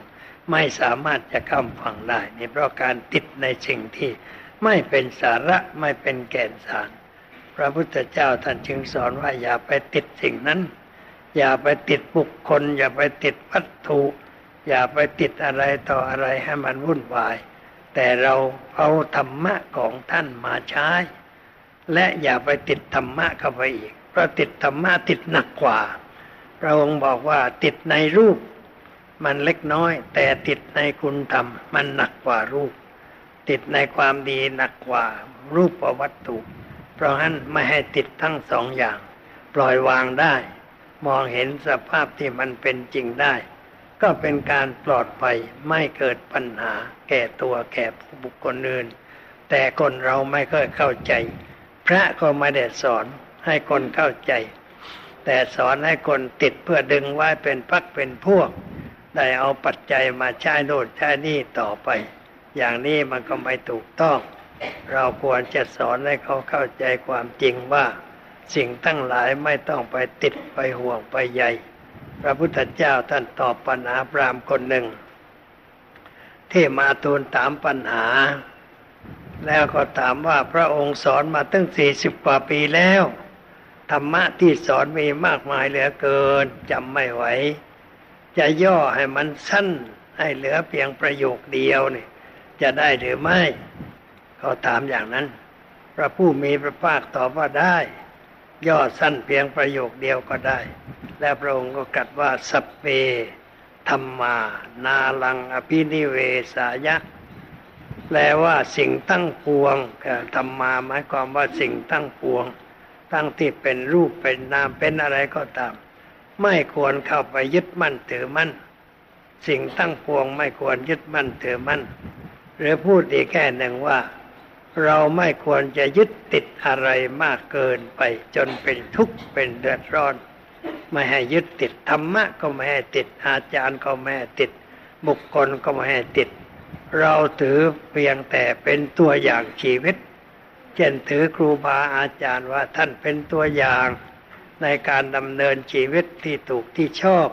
ไม่สามารถจะข้ามฝั่งได้นี่เพราะการติดในสิ่งที่ไม่เป็นสาระไม่เป็นแก่นสาร พระพุทธเจ้าท่านจึงสอนว่าอย่าไปติดสิ่งนั้น อย่าไปติดบุคคล อย่าไปติดวัตถุ อย่าไปติดอะไรต่ออะไรให้มันวุ่นวาย แต่เราเอาธรรมะของท่านมาใช้ และอย่าไปติดธรรมะเข้าไปอีกเพราะติดธรรมะติดหนักกว่าพระองค์บอกว่าติดในรูป มันเล็กน้อย แต่ติดในคุณธรรม มันหนักกว่ารูป ติดในความดีหนักกว่ารูปวัตถุ เพราะฉะนั้นไม่ให้ติดทั้งสองอย่าง ปล่อยวางได้ มองเห็นสภาพที่มันเป็นจริงได้ ก็เป็นการปลอดภัยไม่เกิดปัญหา แก่ตัวแก่บุคคลอื่น แต่คนเราไม่ค่อยเข้าใจ พระก็ไม่ได้สอนให้คนเข้าใจ แต่สอนให้คนติดเพื่อดึงไว้เป็นพักเป็นพวก ได้เอาปัจจัยมาใช้โน่นใช้นี่ต่อไป อย่างนี้มันก็ไม่ถูกต้อง เราควรจะสอนให้เขาเข้าใจความจริงว่า สิ่งทั้งหลายไม่ต้องไปติดไปห่วงไปใหญ่พระพุทธเจ้าท่านตอบปัญหาพรามคนหนึ่ง ที่มาทูลถามปัญหา แล้วก็ถามว่าพระองค์สอนมาตั้งสี่สิบกว่าปีแล้วธรรมะที่สอนมีมากมายเหลือเกินจำไม่ไหว จะย่อให้มันสั้นให้เหลือเพียงประโยคเดียวนี่จะได้หรือไม่เขาถามอย่างนั้น พระผู้มีพระภาคตอบว่าได้ ย่อสั้นเพียงประโยคเดียวก็ได้ และพระองค์ก็กัดว่าสเพธรรมา นาลังอภินิเวสายะ แปลว่าสิ่งตั้งปวงธรรมาหมายความว่าสิ่งตั้งปวงทั้งที่เป็นรูปเป็นนามเป็นอะไรก็ตาม ไม่ควรเข้าไปยึดมั่นถือมั่น สิ่งตั้งปวงไม่ควรยึดมั่นถือมั่น หรือพูดอีกแค่หนึ่งว่า เราไม่ควรจะยึดติดอะไรมากเกินไปจนเป็นทุกข์เป็นเดือดร้อน ไม่ให้ยึดติดธรรมะก็ไม่ให้ติดอาจารย์ก็ไม่ให้ติด บุคคลก็ไม่ให้ติด เราถือเพียงแต่เป็นตัวอย่างชีวิต เช่นถือครูบาอาจารย์ว่าท่านเป็นตัวอย่าง ในการดำเนินชีวิตที่ถูกที่ชอบ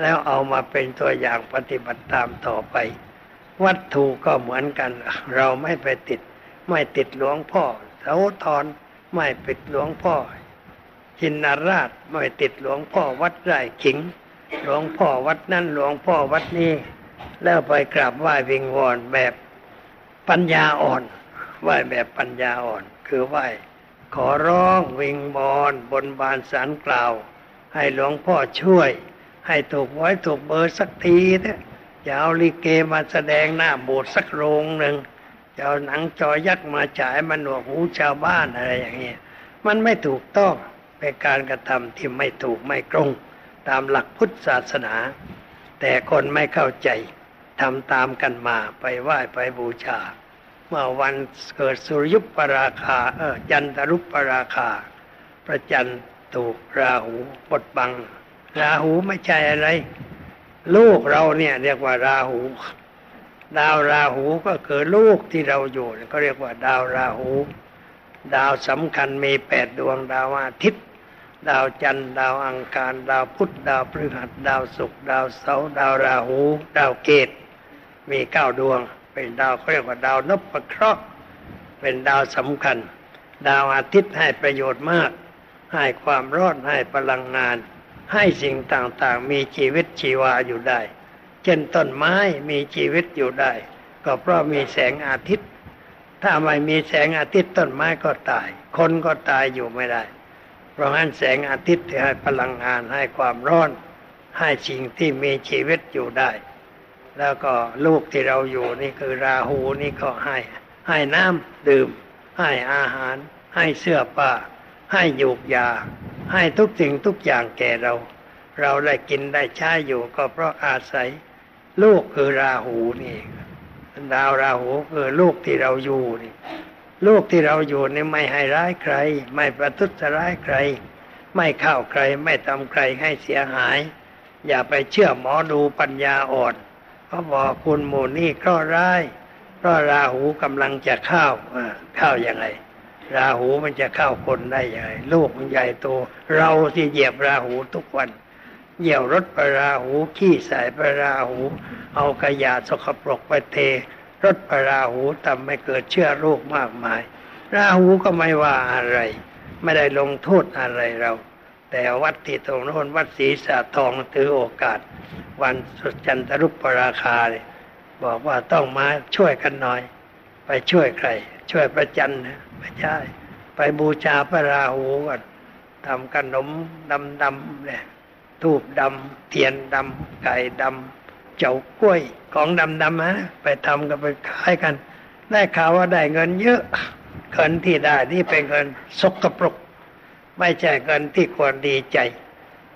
แล้วเอามาเป็นตัวอย่างปฏิบัติตามต่อไป วัตถุก็เหมือนกัน เราไม่ไปติด ไม่ติดหลวงพ่อเสาทอนไม่ปิดหลวงพ่อจินนาราชไม่ติดหลวงพ่อวัดไร่ขิง หลวงพ่อวัดนั่นหลวงพ่อวัดนี้แล้วไปกราบไหว้วิงวอนแบบปัญญาอ่อนไหว้แบบปัญญาอ่อน คือไหว้ ขอร้องวิงบอนบนบานสารกล่าว ให้หลวงพ่อช่วย ให้ถูกไว้ถูกเบอร์สักทีเถอะจะเอาลิเกมาแสดงหน้าโบสถ์สักโรงหนึ่งจะเอาหนังจอยักษ์มาฉายมันหนวกหูชาวบ้านอะไรอย่างเงี้ยมันไม่ถูกต้องเป็นการกระทำที่ไม่ถูกไม่ตรง ตามหลักพุทธศาสนา แต่คนไม่เข้าใจทำตามกันมาไปไหว้ไปบูชา เมื่อวันเกิดสุริยุปปราคาเออจันทรุปปราคาพระจันทร์ถูกราหูปดบัง ราหูไม่ใช่อะไร ลูกเราเนี่ยเรียกว่าราหู ดาวราหูก็คือลูกที่เราอยู่ก็เรียกว่าดาวราหู ดาวสำคัญมีแปดดวงดาวอาทิตย์ดาวจันทร์ดาวอังคารดาวพุธดาวพฤหัสดาวศุกร์ดาวเสาร์ดาวราหู ดาวเกตุมีเก้าดวง เป็นดาวเขาเรียกว่าดาวนพเคราะห์เป็นดาวสำคัญ ดาวอาทิตย์ให้ประโยชน์มาก ให้ความรอดให้พลังงาน ให้สิ่งต่างๆ มีชีวิตชีวาอยู่ได้ เช่นต้นไม้มีชีวิตอยู่ได้ ก็เพราะมีแสงอาทิตย์ ถ้าไม่มีแสงอาทิตย์ต้นไม้ก็ตาย คนก็ตายอยู่ไม่ได้ เพราะงั้นแสงอาทิตย์ให้พลังงานให้ความร้อน ให้สิ่งที่มีชีวิตอยู่ได้ แล้วก็ลูกที่เราอยู่นี่คือราหูนี่ก็ให้ให้น้ำดื่ม ให้อาหาร ให้เสื้อผ้าให้ยูกยา ให้ทุกสิ่งทุกอย่างแก่เรา เราได้กินได้ใช้อยู่ก็เพราะอาศัย ลูกคือราหูนี่ดาวราหูคือลูกที่เราอยู่นี่ลูกที่เราอยู่นี่ไม่ให้ร้ายใคร ไม่ประทุษร้ายใคร ไม่เข้าใครไม่ทำใครให้เสียหาย อย่าไปเชื่อหมอดูปัญญาอ่อน เขาบอกคุณหมูนี่ก็ร้ายเพราะราหูกำลังจะเข้าเข้ายังไง ราหูมันจะเข้าคนได้ยังไงลูกมันใหญ่โตเราที่เหยียบราหูทุกวันเหยียวรถปราหูขี้ใส่ปราหู เอาขยะสกปรกไปเท รถปราหูทำให้เกิดเชื้อโรคมากมาย ราหูก็ไม่ว่าอะไร ไม่ได้ลงโทษอะไรเรา แต่วัดที่ตรงโน้นวัดศรีสาทองถือโอกาส วันสุจันทรุปปราคาบอกว่าต้องมาช่วยกันหน่อย ไปช่วยใคร ช่วยประจันนะไม่ใช่ไปบูชาพระราหูกันทำขนมดำๆเนี่ยทูบดำเทียนดำไก่ดำเจ้ากล้วยของดำดำฮะไปทำกันไปขายกัน ได้ข่าวว่าได้เงินเยอะเงินที่ได้ที่เป็นเงินสกปรก ไม่ใช่เงินที่ควรดีใจ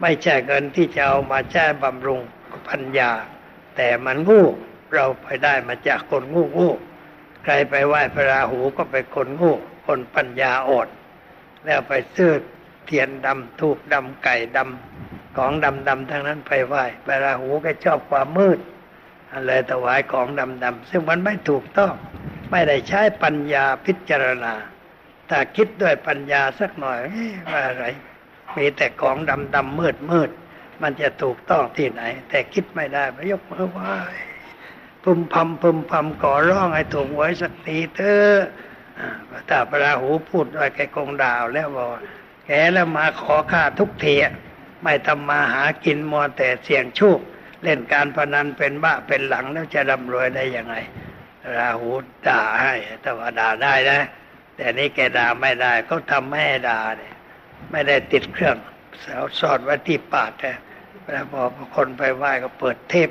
ไม่ใช่เงินที่จะเอามาแจ้บำรุงปัญญา แต่มันงูเราไปได้มาจากคนงูงูใครไปไหว้พระราหูก็ไปคนงูคนปัญญาอ่อนแล้วไปซื้อเทียนดำทูบดำไก่ดำของดำๆทั้งนั้นไปไหว้เวลาหูก็ชอบความมืดอะไรถวายของดำๆซึ่งมันไม่ถูกต้อง ไม่ได้ใช้ปัญญาพิจารณา ถ้าคิดด้วยปัญญาสักหน่อยว่าอะไร มีแต่ของดำๆมืดมืด มันจะถูกต้องที่ไหน แต่คิดไม่ได้ไปยกมือไหว้พึมพำพึมพำก่อร้องให้ถูกไว้สักทีเถอะถ้าพระราหูพูดด้วยแกคงดาวแล้วบอกแกแล้วมาขอข้าทุกเทียไม่ทำมาหากินมัวแต่เสี่ยงโชคเล่นการพนันเป็นบ้าเป็นหลังแล้วจะร่ำรวยได้ยังไง ราหูด่าให้แต่ว่าด่าได้นะ แต่นี่แกด่าไม่ได้เขาทำไม่ให้ด่าเนี่ยไม่ได้ติดเครื่องสาวสอดไว้ที่ปากแต่แล้วพอคนไปไหว้ก็เปิดเทป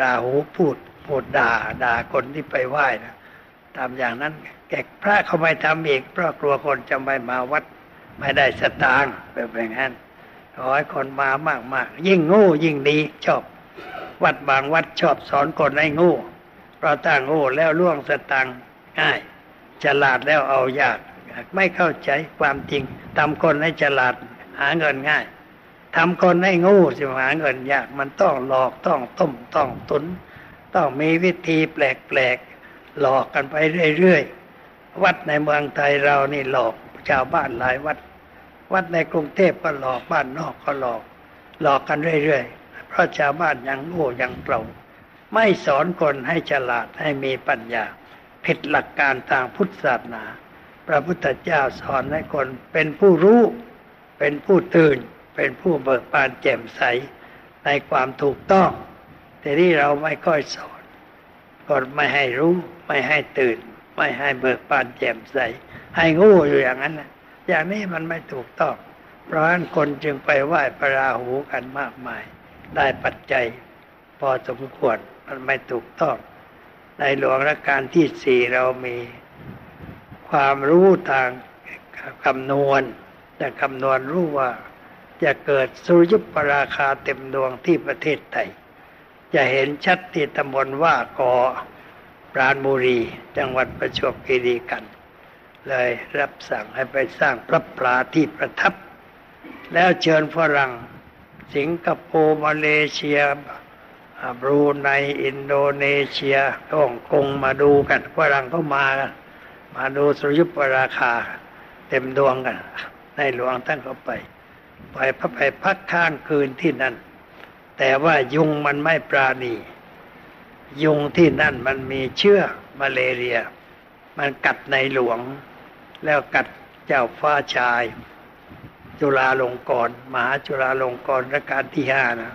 ราหูพูดพูดด่าด่าคนที่ไปไหว้นะตามอย่างนั้น แกพระเขาไม่ทำอีกเพราะกลัวคนจะไม่มาวัด ไม่ได้สตางค์เป็นอย่างนั้นขอให้คนมามากๆยิ่งงูยิ่งดีชอบ วัดบางวัดชอบสอนคนให้งูเพราะตั้งงูแล้วล่วงสตังง่าย ฉลาดแล้วเอายาก ไม่เข้าใจความจริงทำคนให้ฉลาดหาเงินง่ายทำคนให้งูสิหาเงินยาก มันต้องหลอกต้องต้มต้องตุน ต้องมีวิธีแปลกๆหลอกกันไปเรื่อยๆ วัดในเมืองไทยเรานี่หลอกชาวบ้านหลายวัด วัดในกรุงเทพก็หลอกบ้านนอกก็หลอก หลอกกันเรื่อยๆ เพราะชาวบ้านยังโง่ยังเปล่าไม่สอนคนให้ฉลาดให้มีปัญญา ผิดหลักการทางพุทธศาสนา พระพุทธเจ้าสอนให้คนเป็นผู้รู้ เป็นผู้ตื่น เป็นผู้เบิกบานแจ่มใสในความถูกต้อง แต่ที่เราไม่ค่อยสอนคนไม่ให้รู้ ไม่ให้ตื่น ไม่ให้เบิกบานแจ่มใส ให้งูอยู่อย่างนั้นนะอย่างนี้มันไม่ถูกต้อง เพราะฉะนั้นคนจึงไปไหว้พระราหูกันมากมาย ได้ปัจจัย พอสมควรมันไม่ถูกต้อง ในหลวงรัชกาลที่สี่เรามีความรู้ทางคำนวณจะคำนวณรู้ว่าจะเกิดสุริยุปราคาเต็มดวงที่ประเทศไทย จะเห็นชัดที่ตำบลว่ากอปราณบุรี จังหวัดประจวบคีรีขัน เลยรับสั่งให้ไปสร้างพระปลาที่ประทับ แล้วเชิญฝรั่ง สิงคโปร์มาเลเซีย บรูไนอินโดนีเซียฮ่องกงมาดูกันฝรั่งก็มามาดูสุริยุปราคา เต็มดวงกัน ในหลวงท่านก็ไป ไปพระไปพักข้างคืนที่นั่น แต่ว่ายุงมันไม่ปราณี ยุงที่นั่นมันมีเชื้อมาเลเรีย มันกัดในหลวง แล้วกัดเจ้าฟ้าชาย จุฬาลงกรณ์มหาจุฬาลงกรณ์รัชกาลที่ห้านะ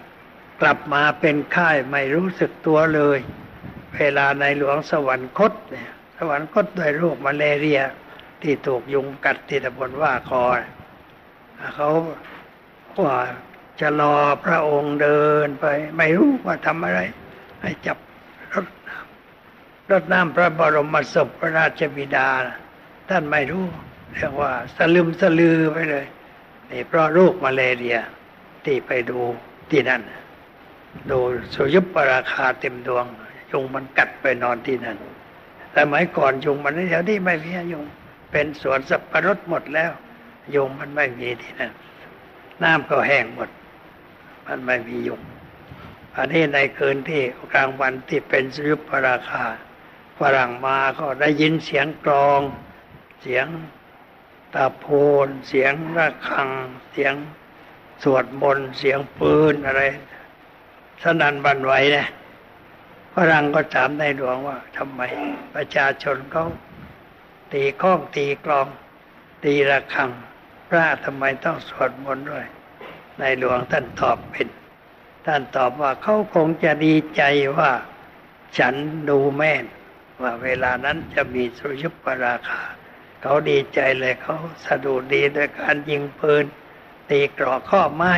กลับมาเป็นค่ายไม่รู้สึกตัวเลย เวลาในหลวงสวรรคตเนี่ยสวรรคตด้วยโรคมาเลเรีย ที่ถูกยุงกัดที่ตะบนว่าคอเขาว่าจะรอพระองค์เดินไป ไม่รู้ว่าทำอะไร ให้จับรถน้ำรถน้ำพระบรมศพพระราชบิดา ท่านไม่รู้เรียกว่าสลืมสลือไปเลยนี่เพราะโรคมาเลเรีย ที่ไปดูที่นั่น ดูสุยุปราคาเต็มดวง ยุงมันกัดไปนอนที่นั่นสมัยก่อนยุงมันแถวที่ไม่มียุง เป็นสวนสับปะรดหมดแล้ว ยุงมันไม่มีที่นั่นน้ำก็แห้งหมด มันไม่มียุงอันนี้ในคืนที่กลางวันที่เป็นสุยุปราคาฝรั่งมาก็ได้ยินเสียงกรอง เสียงตะโพน เสียงระฆัง เสียงสวดมนต์เสียงปืนอะไร สนันบันไหวเนี่ยฝรั่งก็ถามในหลวงว่าทำไม ประชาชนเขาตีข้องตีกลอง ตีระฆัง พระทำไมต้องสวดมนต์ด้วย ในหลวงท่านตอบเป็น ท่านตอบว่าเขาคงจะดีใจว่าฉันดูแม่น ว่าเวลานั้นจะมีสุยุปราคา เขาดีใจเลยเขาสะดุดีด้วยการยิงปืน ตีกรอกข้อไม้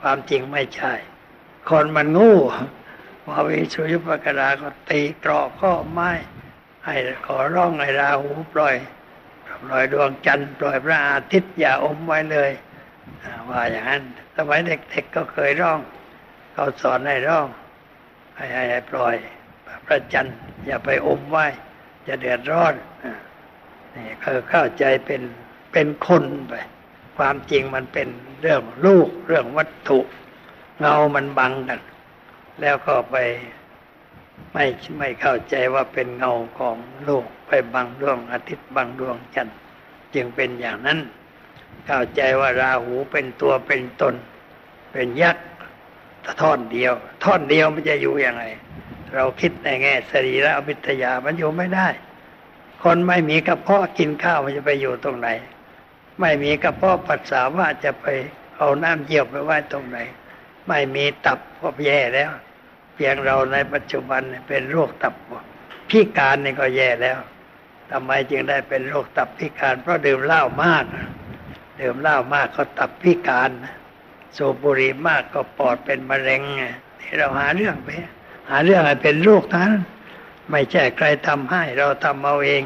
ความจริงไม่ใช่ คนมันงูพอวิชุยุปกราก็ตีกรอกข้อไม้ให้ขอร้องให้ราหูปล่อยปล่อยดวงจันทร์ปล่อยพระอาทิตย์อย่าอมไว้เลยว่าอย่างนั้นสมัยเด็กๆก็เคยร้อง เขาสอนให้ร้องให้ให้ปล่อยพระจันทร์อย่าไปอมไว้จะเดือดร้อนนี่คือเข้าใจเป็นเป็นคนไป ความจริงมันเป็นเรื่องลูกเรื่องวัตถุ เงามันบังกัน แล้วก็ไปไม่ไม่เข้าใจว่าเป็นเงาของโลกไปบังดวงอาทิตย์บังดวงจันทร์จึงเป็นอย่างนั้น เข้าใจว่าราหูเป็นตัวเป็นตน เป็นยักษ์ท่อนเดียว ท่อนเดียวมันจะอยู่ยังไงเราคิดในแง่สรีระวิทยามันอยู่ไม่ได้ คนไม่มีกระเพาะกินข้าวมันจะไปอยู่ตรงไหน ไม่มีกระเพาะปัสสาวะจะไปเอาน้ำเยี่ยวไปไว้ตรงไหน ไม่มีตับก็แย่แล้ว เพียงเราในปัจจุบันเป็นโรคตับพิการนี่ก็แย่แล้วทำไมจึงได้เป็นโรคตับพิการ เพราะดื่มเหล้ามากดื่มเหล้ามากก็ตับพิการสูบบุหรี่มากก็ปอดเป็นมะเร็งที่เราหาเรื่องไปหาเรื่องให้เป็นโรคทั้น ไม่ใช่ใครทำให้เราทำเอาเอง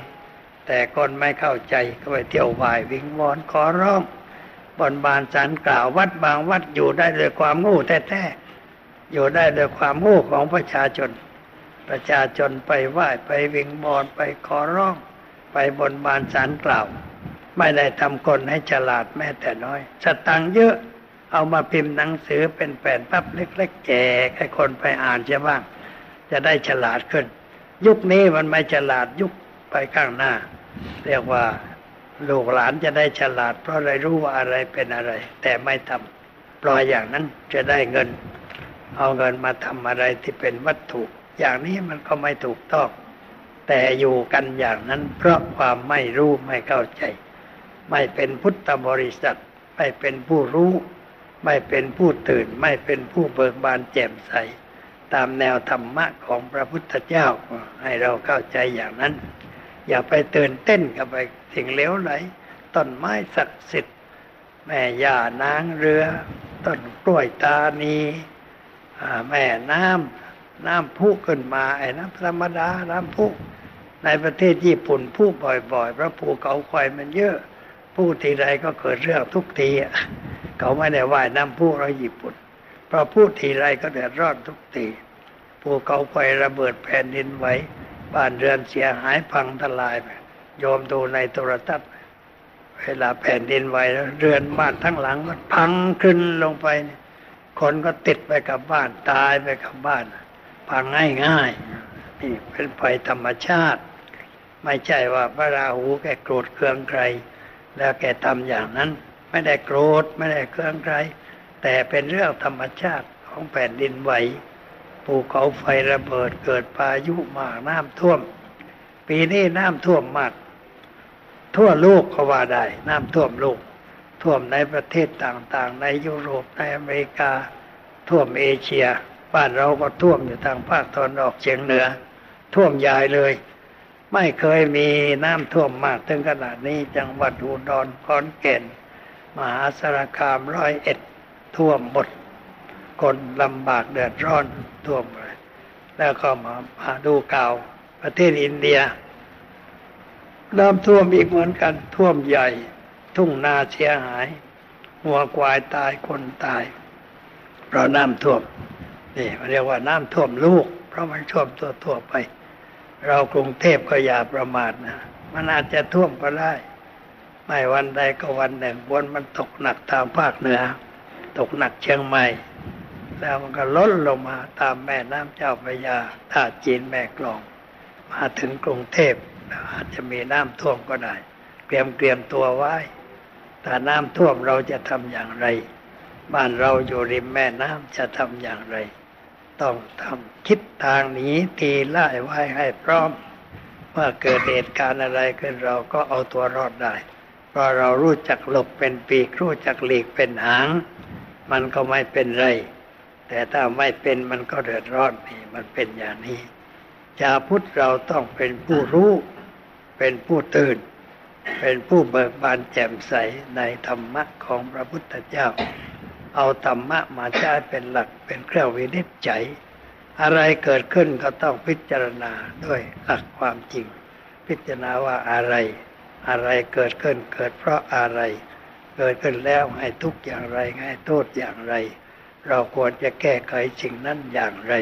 แต่คนไม่เข้าใจก็ไปเที่ยววายวิงวอนขอร้อง บนบานสันกล่าววัดบางวัดอยู่ได้ด้วยความงู้แท้ๆอยู่ได้ด้วยความงู้ของประชาชน ประชาชนไปไหว้ไปวิงบอนไปขอร้อง ไปบนบานสันกล่าว ไม่ได้ทำคนให้ฉลาดแม้แต่น้อย สตังเยอะเอามาพิมพ์หนังสือเป็นแผ่นปั๊บเล็กๆแจกให้คนไปอ่านใช่บ้าง จะได้ฉลาดขึ้น ยุคนี้มันไม่ฉลาดยุคไปข้างหน้า เรียกว่า ลูกหลานจะได้ฉลาด เพราะอะไรรู้ว่าอะไรเป็นอะไร แต่ไม่ทำปล่อยอย่างนั้นจะได้เงิน เอาเงินมาทำอะไรที่เป็นวัตถุ อย่างนี้มันก็ไม่ถูกต้อง แต่อยู่กันอย่างนั้น เพราะความไม่รู้ไม่เข้าใจ ไม่เป็นพุทธบริษัท ไม่เป็นผู้รู้ ไม่เป็นผู้ตื่น ไม่เป็นผู้เบิกบานแจ่มใส ตามแนวธรรมะของพระพุทธเจ้าให้เราเข้าใจอย่างนั้น อย่าไปตื่นเต้นกับไปสิ่งเลวไหลต้นไม้ศักดิ์สิทธิ์แม่ย่านางเรือ ต้นกล้วยตานีแม่น้ำน้ำพุขึ้นมาไอ้น้ำธรรมดาน้ำพุในประเทศญี่ปุ่นพูดบ่อยๆเพราะภูเขาควายมันเยอะ พูดทีไรก็เกิดเรื่องทุกทีเขาไม่ได้ว่ายน้ำพุเราญี่ปุ่นพราะพูดทีไรก็เดือดร้อนทุกทีภูเขาควายระเบิดแผ่นดินไหว บ้านเรือนเสียหายพังทลายไปโยมดูในโทรทัศน์เวลาแผ่นดินไหวแล้วเรือนบ้านทั้งหลังมันพังขึ้นลงไป คนก็ติดไปกับบ้านตายไปกับบ้าน พังง่ายง่ายนี่เป็นภัยธรรมชาติ ไม่ใช่ว่าพระราหูแกโกรธเคืองใคร แล้วแกทำอย่างนั้น ไม่ได้โกรธไม่ได้เคืองใคร แต่เป็นเรื่องธรรมชาติของแผ่นดินไหว ภูเขาไฟระเบิดเกิดพายุมากน้ำท่วม ปีนี้น้ำท่วมมาก ทั่วโลกเขว่าได้ น้ำท่วมโลก ท่วมในประเทศต่างๆ ในยุโรปในอเมริกา ท่วมเอเชีย บ้านเราก็ท่วมอยู่ทางภาคตอนออกเฉียงเหนือ ท่วมใหญ่เลย ไม่เคยมีน้ำท่วมมากถึงขนาดนี้จังหวัดอุดรขอนแก่น มหาสารคามร้อยเอ็ดท่วมหมด คนลำบากเดือดร้อนท่วมเลยแล้วก็มามาดูเก่าประเทศอินเดียน้ำท่วมอีกเหมือนกันท่วมใหญ่ ทุ่งนาเสียหายหัวควายตายคนตาย เพราะน้ำท่วมนี่เรียกว่าน้ำท่วมลูก เพราะมันท่วมตัวทั่วไป เรากรุงเทพก็อย่าประมาทนะมันอาจจะท่วมก็ได้ ไม่วันใดก็วันหนึ่งบนมันตกหนักทางภาคเหนือ ตกหนักเชียงใหม่ แล้วมันก็ล้นลงมาตามแม่น้ำเจ้าพระยาท่าจีนแม่กลอง มาถึงกรุงเทพอาจจะมีน้ำท่วมก็ได้ เตรียมเตรียมตัวไว้ถ้าน้ำท่วมเราจะทำอย่างไร บ้านเราอยู่ริมแม่น้ำจะทำอย่างไร ต้องทำคิดทางหนีทีไล่ไว้ให้พร้อม เมื่อเกิดเหตุการณ์อะไรขึ้นเราก็เอาตัวรอดได้ เพราะเรารู้จักหลบเป็นปีกรู้จักหลีกเป็นหาง มันก็ไม่เป็นไร แต่ถ้าไม่เป็นมันก็เดือดร้อนนี่มันเป็นอย่างนี้ชาพุทธเราต้องเป็นผู้รู้ เป็นผู้ตื่น เป็นผู้เบิกบานแจ่มใสในธรรมะของพระพุทธเจ้า เอาธรรมะมาใช้เป็นหลักเป็นเครื่องวินิจฉัยอะไรเกิดขึ้นก็ต้องพิจารณาด้วยหลักความจริง พิจารณาว่าอะไร อะไรเกิดขึ้นเกิดเพราะอะไร เกิดขึ้นแล้วให้ทุกอย่างไรให้โทษอย่างไร เราควรจะแก้ไขสิ่งนั้นอย่างไร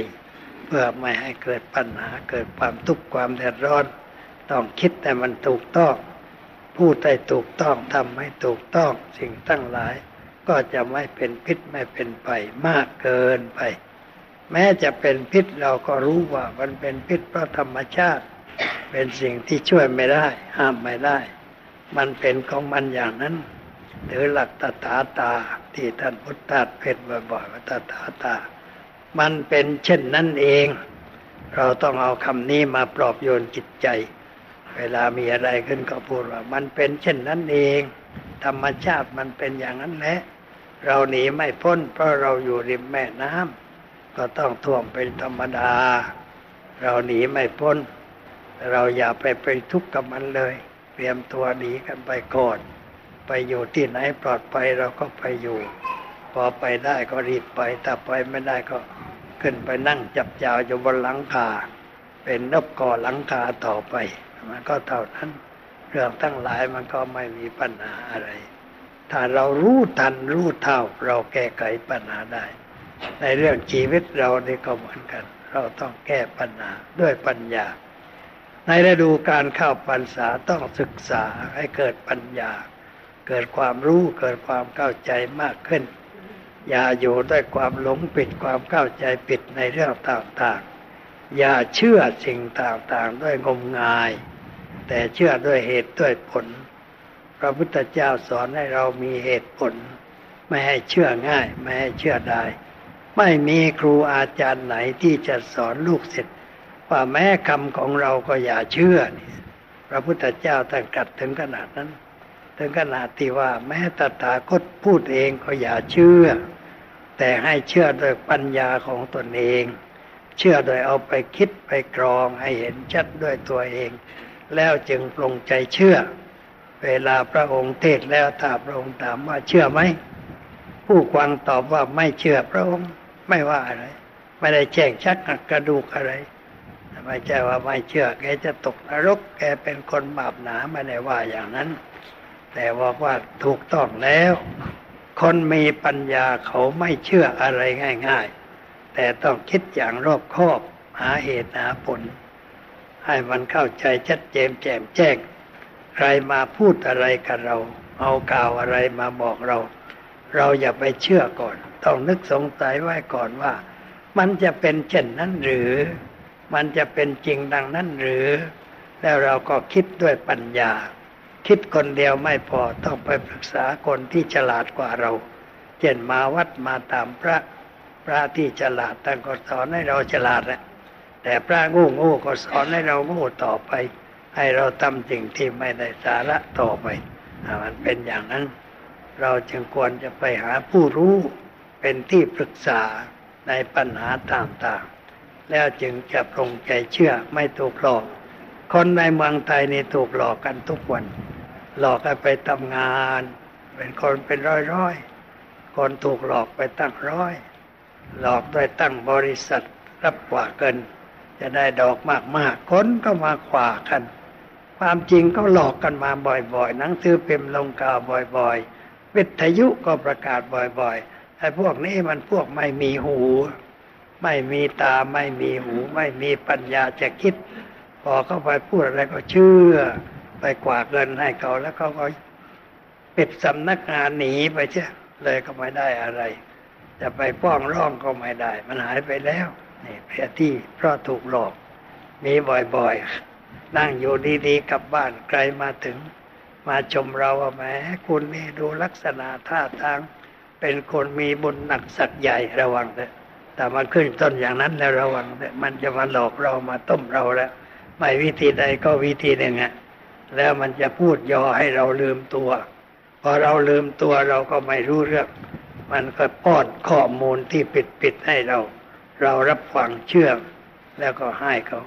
เพื่อไม่ให้เกิดปัญหาเกิดความทุกข์ความเดือดร้อน ต้องคิดแต่มันถูกต้อง พูดให้ถูกต้องทำให้ถูกต้องสิ่งตั้งหลาย ก็จะไม่เป็นพิษไม่เป็นไปมากเกินไป แม้จะเป็นพิษเราก็รู้ว่ามันเป็นพิษเพราะธรรมชาติ เป็นสิ่งที่ช่วยไม่ได้ ห้ามไม่ได้ มันเป็นของมันอย่างนั้น หรือหลักตถาตาที่ท่านพุทธาเป็นบ่อยๆว่าตถาตา มันเป็นเช่นนั้นเอง เราต้องเอาคำนี้มาปลอบโยนจิตใจ เวลามีอะไรขึ้นก็พูดว่า มันเป็นเช่นนั้นเอง ธรรมชาติมันเป็นอย่างนั้นแหละเราหนีไม่พ้น เพราะเราอยู่ริมแม่น้ำก็ต้องท่วมเป็นธรรมดา เราหนีไม่พ้น เราอย่าไปไปทุกข์กับมันเลย เตรียมตัวหนีกันไปก่อน ไปอยู่ที่ไหนปลอดภัยเราก็ไปอยู่ พอไปได้ก็รีบไป ถ้าไปไม่ได้ก็ขึ้นไปนั่งจับยาวอยู่บนหลังคา เป็นนบก่อหลังคาต่อไป มันก็เท่านั้น เรื่องทั้งหลายมันก็ไม่มีปัญหาอะไร ถ้าเรารู้ทันรู้เท่า เราแก้ไขปัญหาได้ ในเรื่องชีวิตเราเนี่ก็เหมือนกัน เราต้องแก้ปัญหาด้วยปัญญา ในฤดูการเข้าพรรษาต้องศึกษาให้เกิดปัญญา เกิดความรู้เกิดความเข้าใจมากขึ้น อย่าอยู่ด้วยความหลงผิดความเข้าใจผิดในเรื่องต่างๆ อย่าเชื่อสิ่งต่างๆ ด้วยงมงาย แต่เชื่อด้วยเหตุด้วยผล พระพุทธเจ้าสอนให้เรามีเหตุผล ไม่ให้เชื่อง่าย ไม่ให้เชื่อได้ ไม่มีครูอาจารย์ไหนที่จะสอนลูกศิษย์ว่าแม้คำของเราก็อย่าเชื่อพระพุทธเจ้าตั้งกัดถึงขนาดนั้น ถึงขนาดที่ว่า แม้ตถาคตพูดเองก็อย่าเชื่อ แต่ให้เชื่อโดยปัญญาของตนเอง เชื่อโดยเอาไปคิดไปกรองให้เห็นชัดด้วยตัวเอง แล้วจึงปรงใจเชื่อ เวลาพระองค์เทศแล้วถ้าพระองค์ถามว่าเชื่อไหมผู้ควังตอบว่าไม่เชื่อพระองค์ไม่ว่าอะไร ไม่ได้แจ้งชักกระดูกอะไรไม่ใช่ว่าไม่เชื่อแกจะตกนรก แกเป็นคนบาปหนาไม่ได้ว่าอย่างนั้น แต่บอกว่าถูกต้องแล้ว คนมีปัญญาเขาไม่เชื่ออะไรง่าย ๆ แต่ต้องคิดอย่างรอบคอบ หาเหตุหาผล ให้มันเข้าใจชัดเจนแจ่มแจ้ง ใครมาพูดอะไรกับเรา เอากล่าวอะไรมาบอกเรา เราอย่าไปเชื่อก่อน ต้องนึกสงสัยไว้ก่อนว่า มันจะเป็นเช่นนั้นหรือ มันจะเป็นจริงดังนั้นหรือ แล้วเราก็คิดด้วยปัญญา คิดคนเดียวไม่พอต้องไปปรึกษาคนที่ฉลาดกว่าเราเช่นมาวัดมาตามพระพระที่ฉลาดท่านก็สอนให้เราฉลาดแหละแต่พระงูงูก็สอนให้เรางูต่อไป ให้เราทำสิ่งที่ไม่ได้สาระต่อไปมันเป็นอย่างนั้น เราจึงควรจะไปหาผู้รู้เป็นที่ปรึกษาในปัญหาต่างๆ แล้วจึงจะปรงใจเชื่อไม่ถูกหลอก คนในเมืองไทยนี่ถูกหลอกกันทุกวัน หลอกให้ไปทำงาน เป็นคนเป็นร้อยๆคนถูกหลอกไปตั้งร้อย หลอกโดยตั้งบริษัทรับกว่าเกิน จะได้ดอกมากๆคนก็มาขวากัน ความจริงก็หลอกกันมาบ่อยๆ หนังสือพิมพ์ลงกาวบ่อยๆ วิทยุก็ประกาศบ่อยๆไอ้พวกนี้มันพวกไม่มีหู ไม่มีตาไม่มีหู ไม่มีปัญญาจะคิด พอเข้าไปพูดอะไรก็เชื่อ ไปกวาดเงินให้เขา แล้วเขาก็ปิดสำนักงานหนีไปเช่เลยก็ไม่ได้อะไร จะไปฟ้องร้องก็ไม่ได้ มันหายไปแล้วนี่เพียที่เพราะถูกหลอก มีบ่อยๆ นั่งอยู่ดีๆกลับบ้านใครมาถึง มาชมเราว่าแหมคุณนี่ดูลักษณะท่าทาง เป็นคนมีบุญหนักสักใหญ่ระวังเถอะแต่มันขึ้นต้นอย่างนั้นแล้วระวังเถอะมันจะมาหลอกเรามาต้มเราแล้ว ไม่วิธีใดก็วิธีหนึ่งอะ แล้วมันจะพูดยอให้เราลืมตัว พอเราลืมตัวเราก็ไม่รู้เรื่อง มันก็ป้อนข้อมูลที่ปิดปิดให้เรา เรารับฟังเชื่อ แล้วก็ให้เขา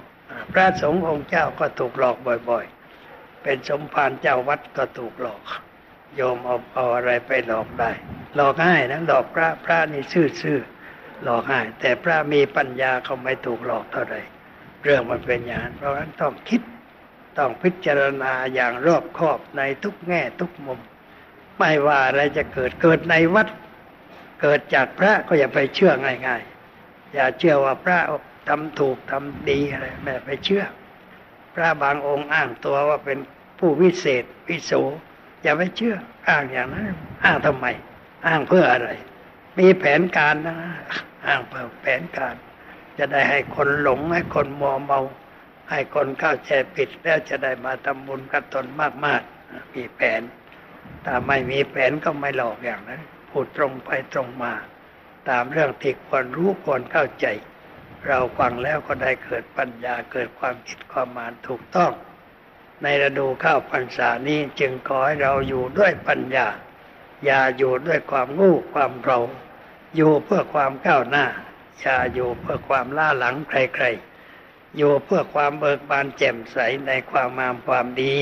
พระสงฆ์องค์เจ้าก็ถูกหลอกบ่อย ๆ เป็นสมภารเจ้าวัดก็ถูกหลอก โยมเอาเอาอะไรไปหลอกได้ หลอกง่ายนะหลอกพระพระนี่ซื่อๆหลอกง่าย แต่พระมีปัญญาเขาไม่ถูกหลอกเท่าไหร่เรื่องมันเป็นอย่างนั้นเพราะฉะนั้นต้องคิด ต้องพิจารณาอย่างรอบคอบในทุกแง่ทุกมุม ไม่ว่าอะไรจะเกิดเกิดในวัด เกิดจากพระก็อย่าไปเชื่อง่ายๆ อย่าเชื่อว่าพระทำถูกทำดีอะไรไม่ไปเชื่อ พระบางองค์อ้างตัวว่าเป็นผู้วิเศษวิโสอย่าไปเชื่อ อ้างอย่างนั้น อ้างทำไม อ้างเพื่ออะไร มีแผนการนะอ้างเพื่อแผนการ จะได้ให้คนหลงให้คนมัวเมา ให้คนเข้าใจผิดแล้วจะได้มาทำบุญกับตนมากๆ มีแผน ถ้าไม่มีแผนก็ไม่หลอกอย่างนั้น พูดตรงไปตรงมา ตามเรื่องที่ควรรู้ควรเข้าใจ เราฟังแล้วก็ได้เกิดปัญญาเกิดความคิดความหมานถูกต้อง ในฤดูข้าวพรรษานี้จึงขอให้เราอยู่ด้วยปัญญา อย่าอยู่ด้วยความงูความเราอยู่เพื่อความก้าวหน้าอย่าอยู่เพื่อความล่าหลังใครๆ อยู่เพื่อความเบิกบานแจ่มใสในความงามความดี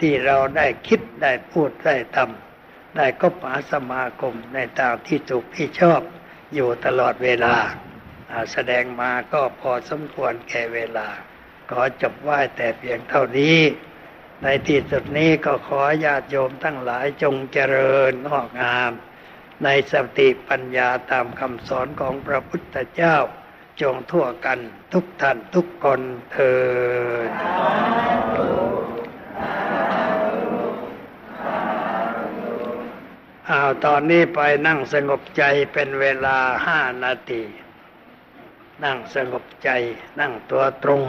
ที่เราได้คิดได้พูดได้ทำได้ก็ปาสมาคมในทางที่ถูกที่ชอบอยู่ตลอดเวลา แสดงมาก็พอสมควรแก่เวลา ขอจบไหว้แต่เพียงเท่านี้ ในที่สุดนี้ก็ขอญาติโยมทั้งหลายจงเจริญงอกงาม ในสติปัญญาตามคำสอนของพระพุทธเจ้า จงทั่วกันทุกท่านทุกคนเถิดอ้าวตอนนี้ไปนั่งสงบใจเป็นเวลาห้านาที นั่งสงบใจ นั่งตัวตรง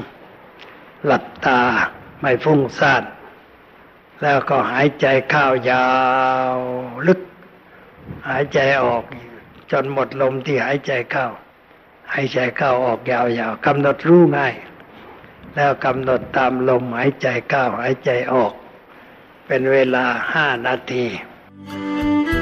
หลับตาไม่ฟุ้งซ่านแล้วก็หายใจเข้ายาวลึก หายใจออกจนหมดลมที่หายใจเข้า หายใจเข้าออกยาวๆกำหนดรู้ง่าย แล้วกำหนดตามลมหายใจเข้าหายใจออก เป็นเวลาห้านาที Thank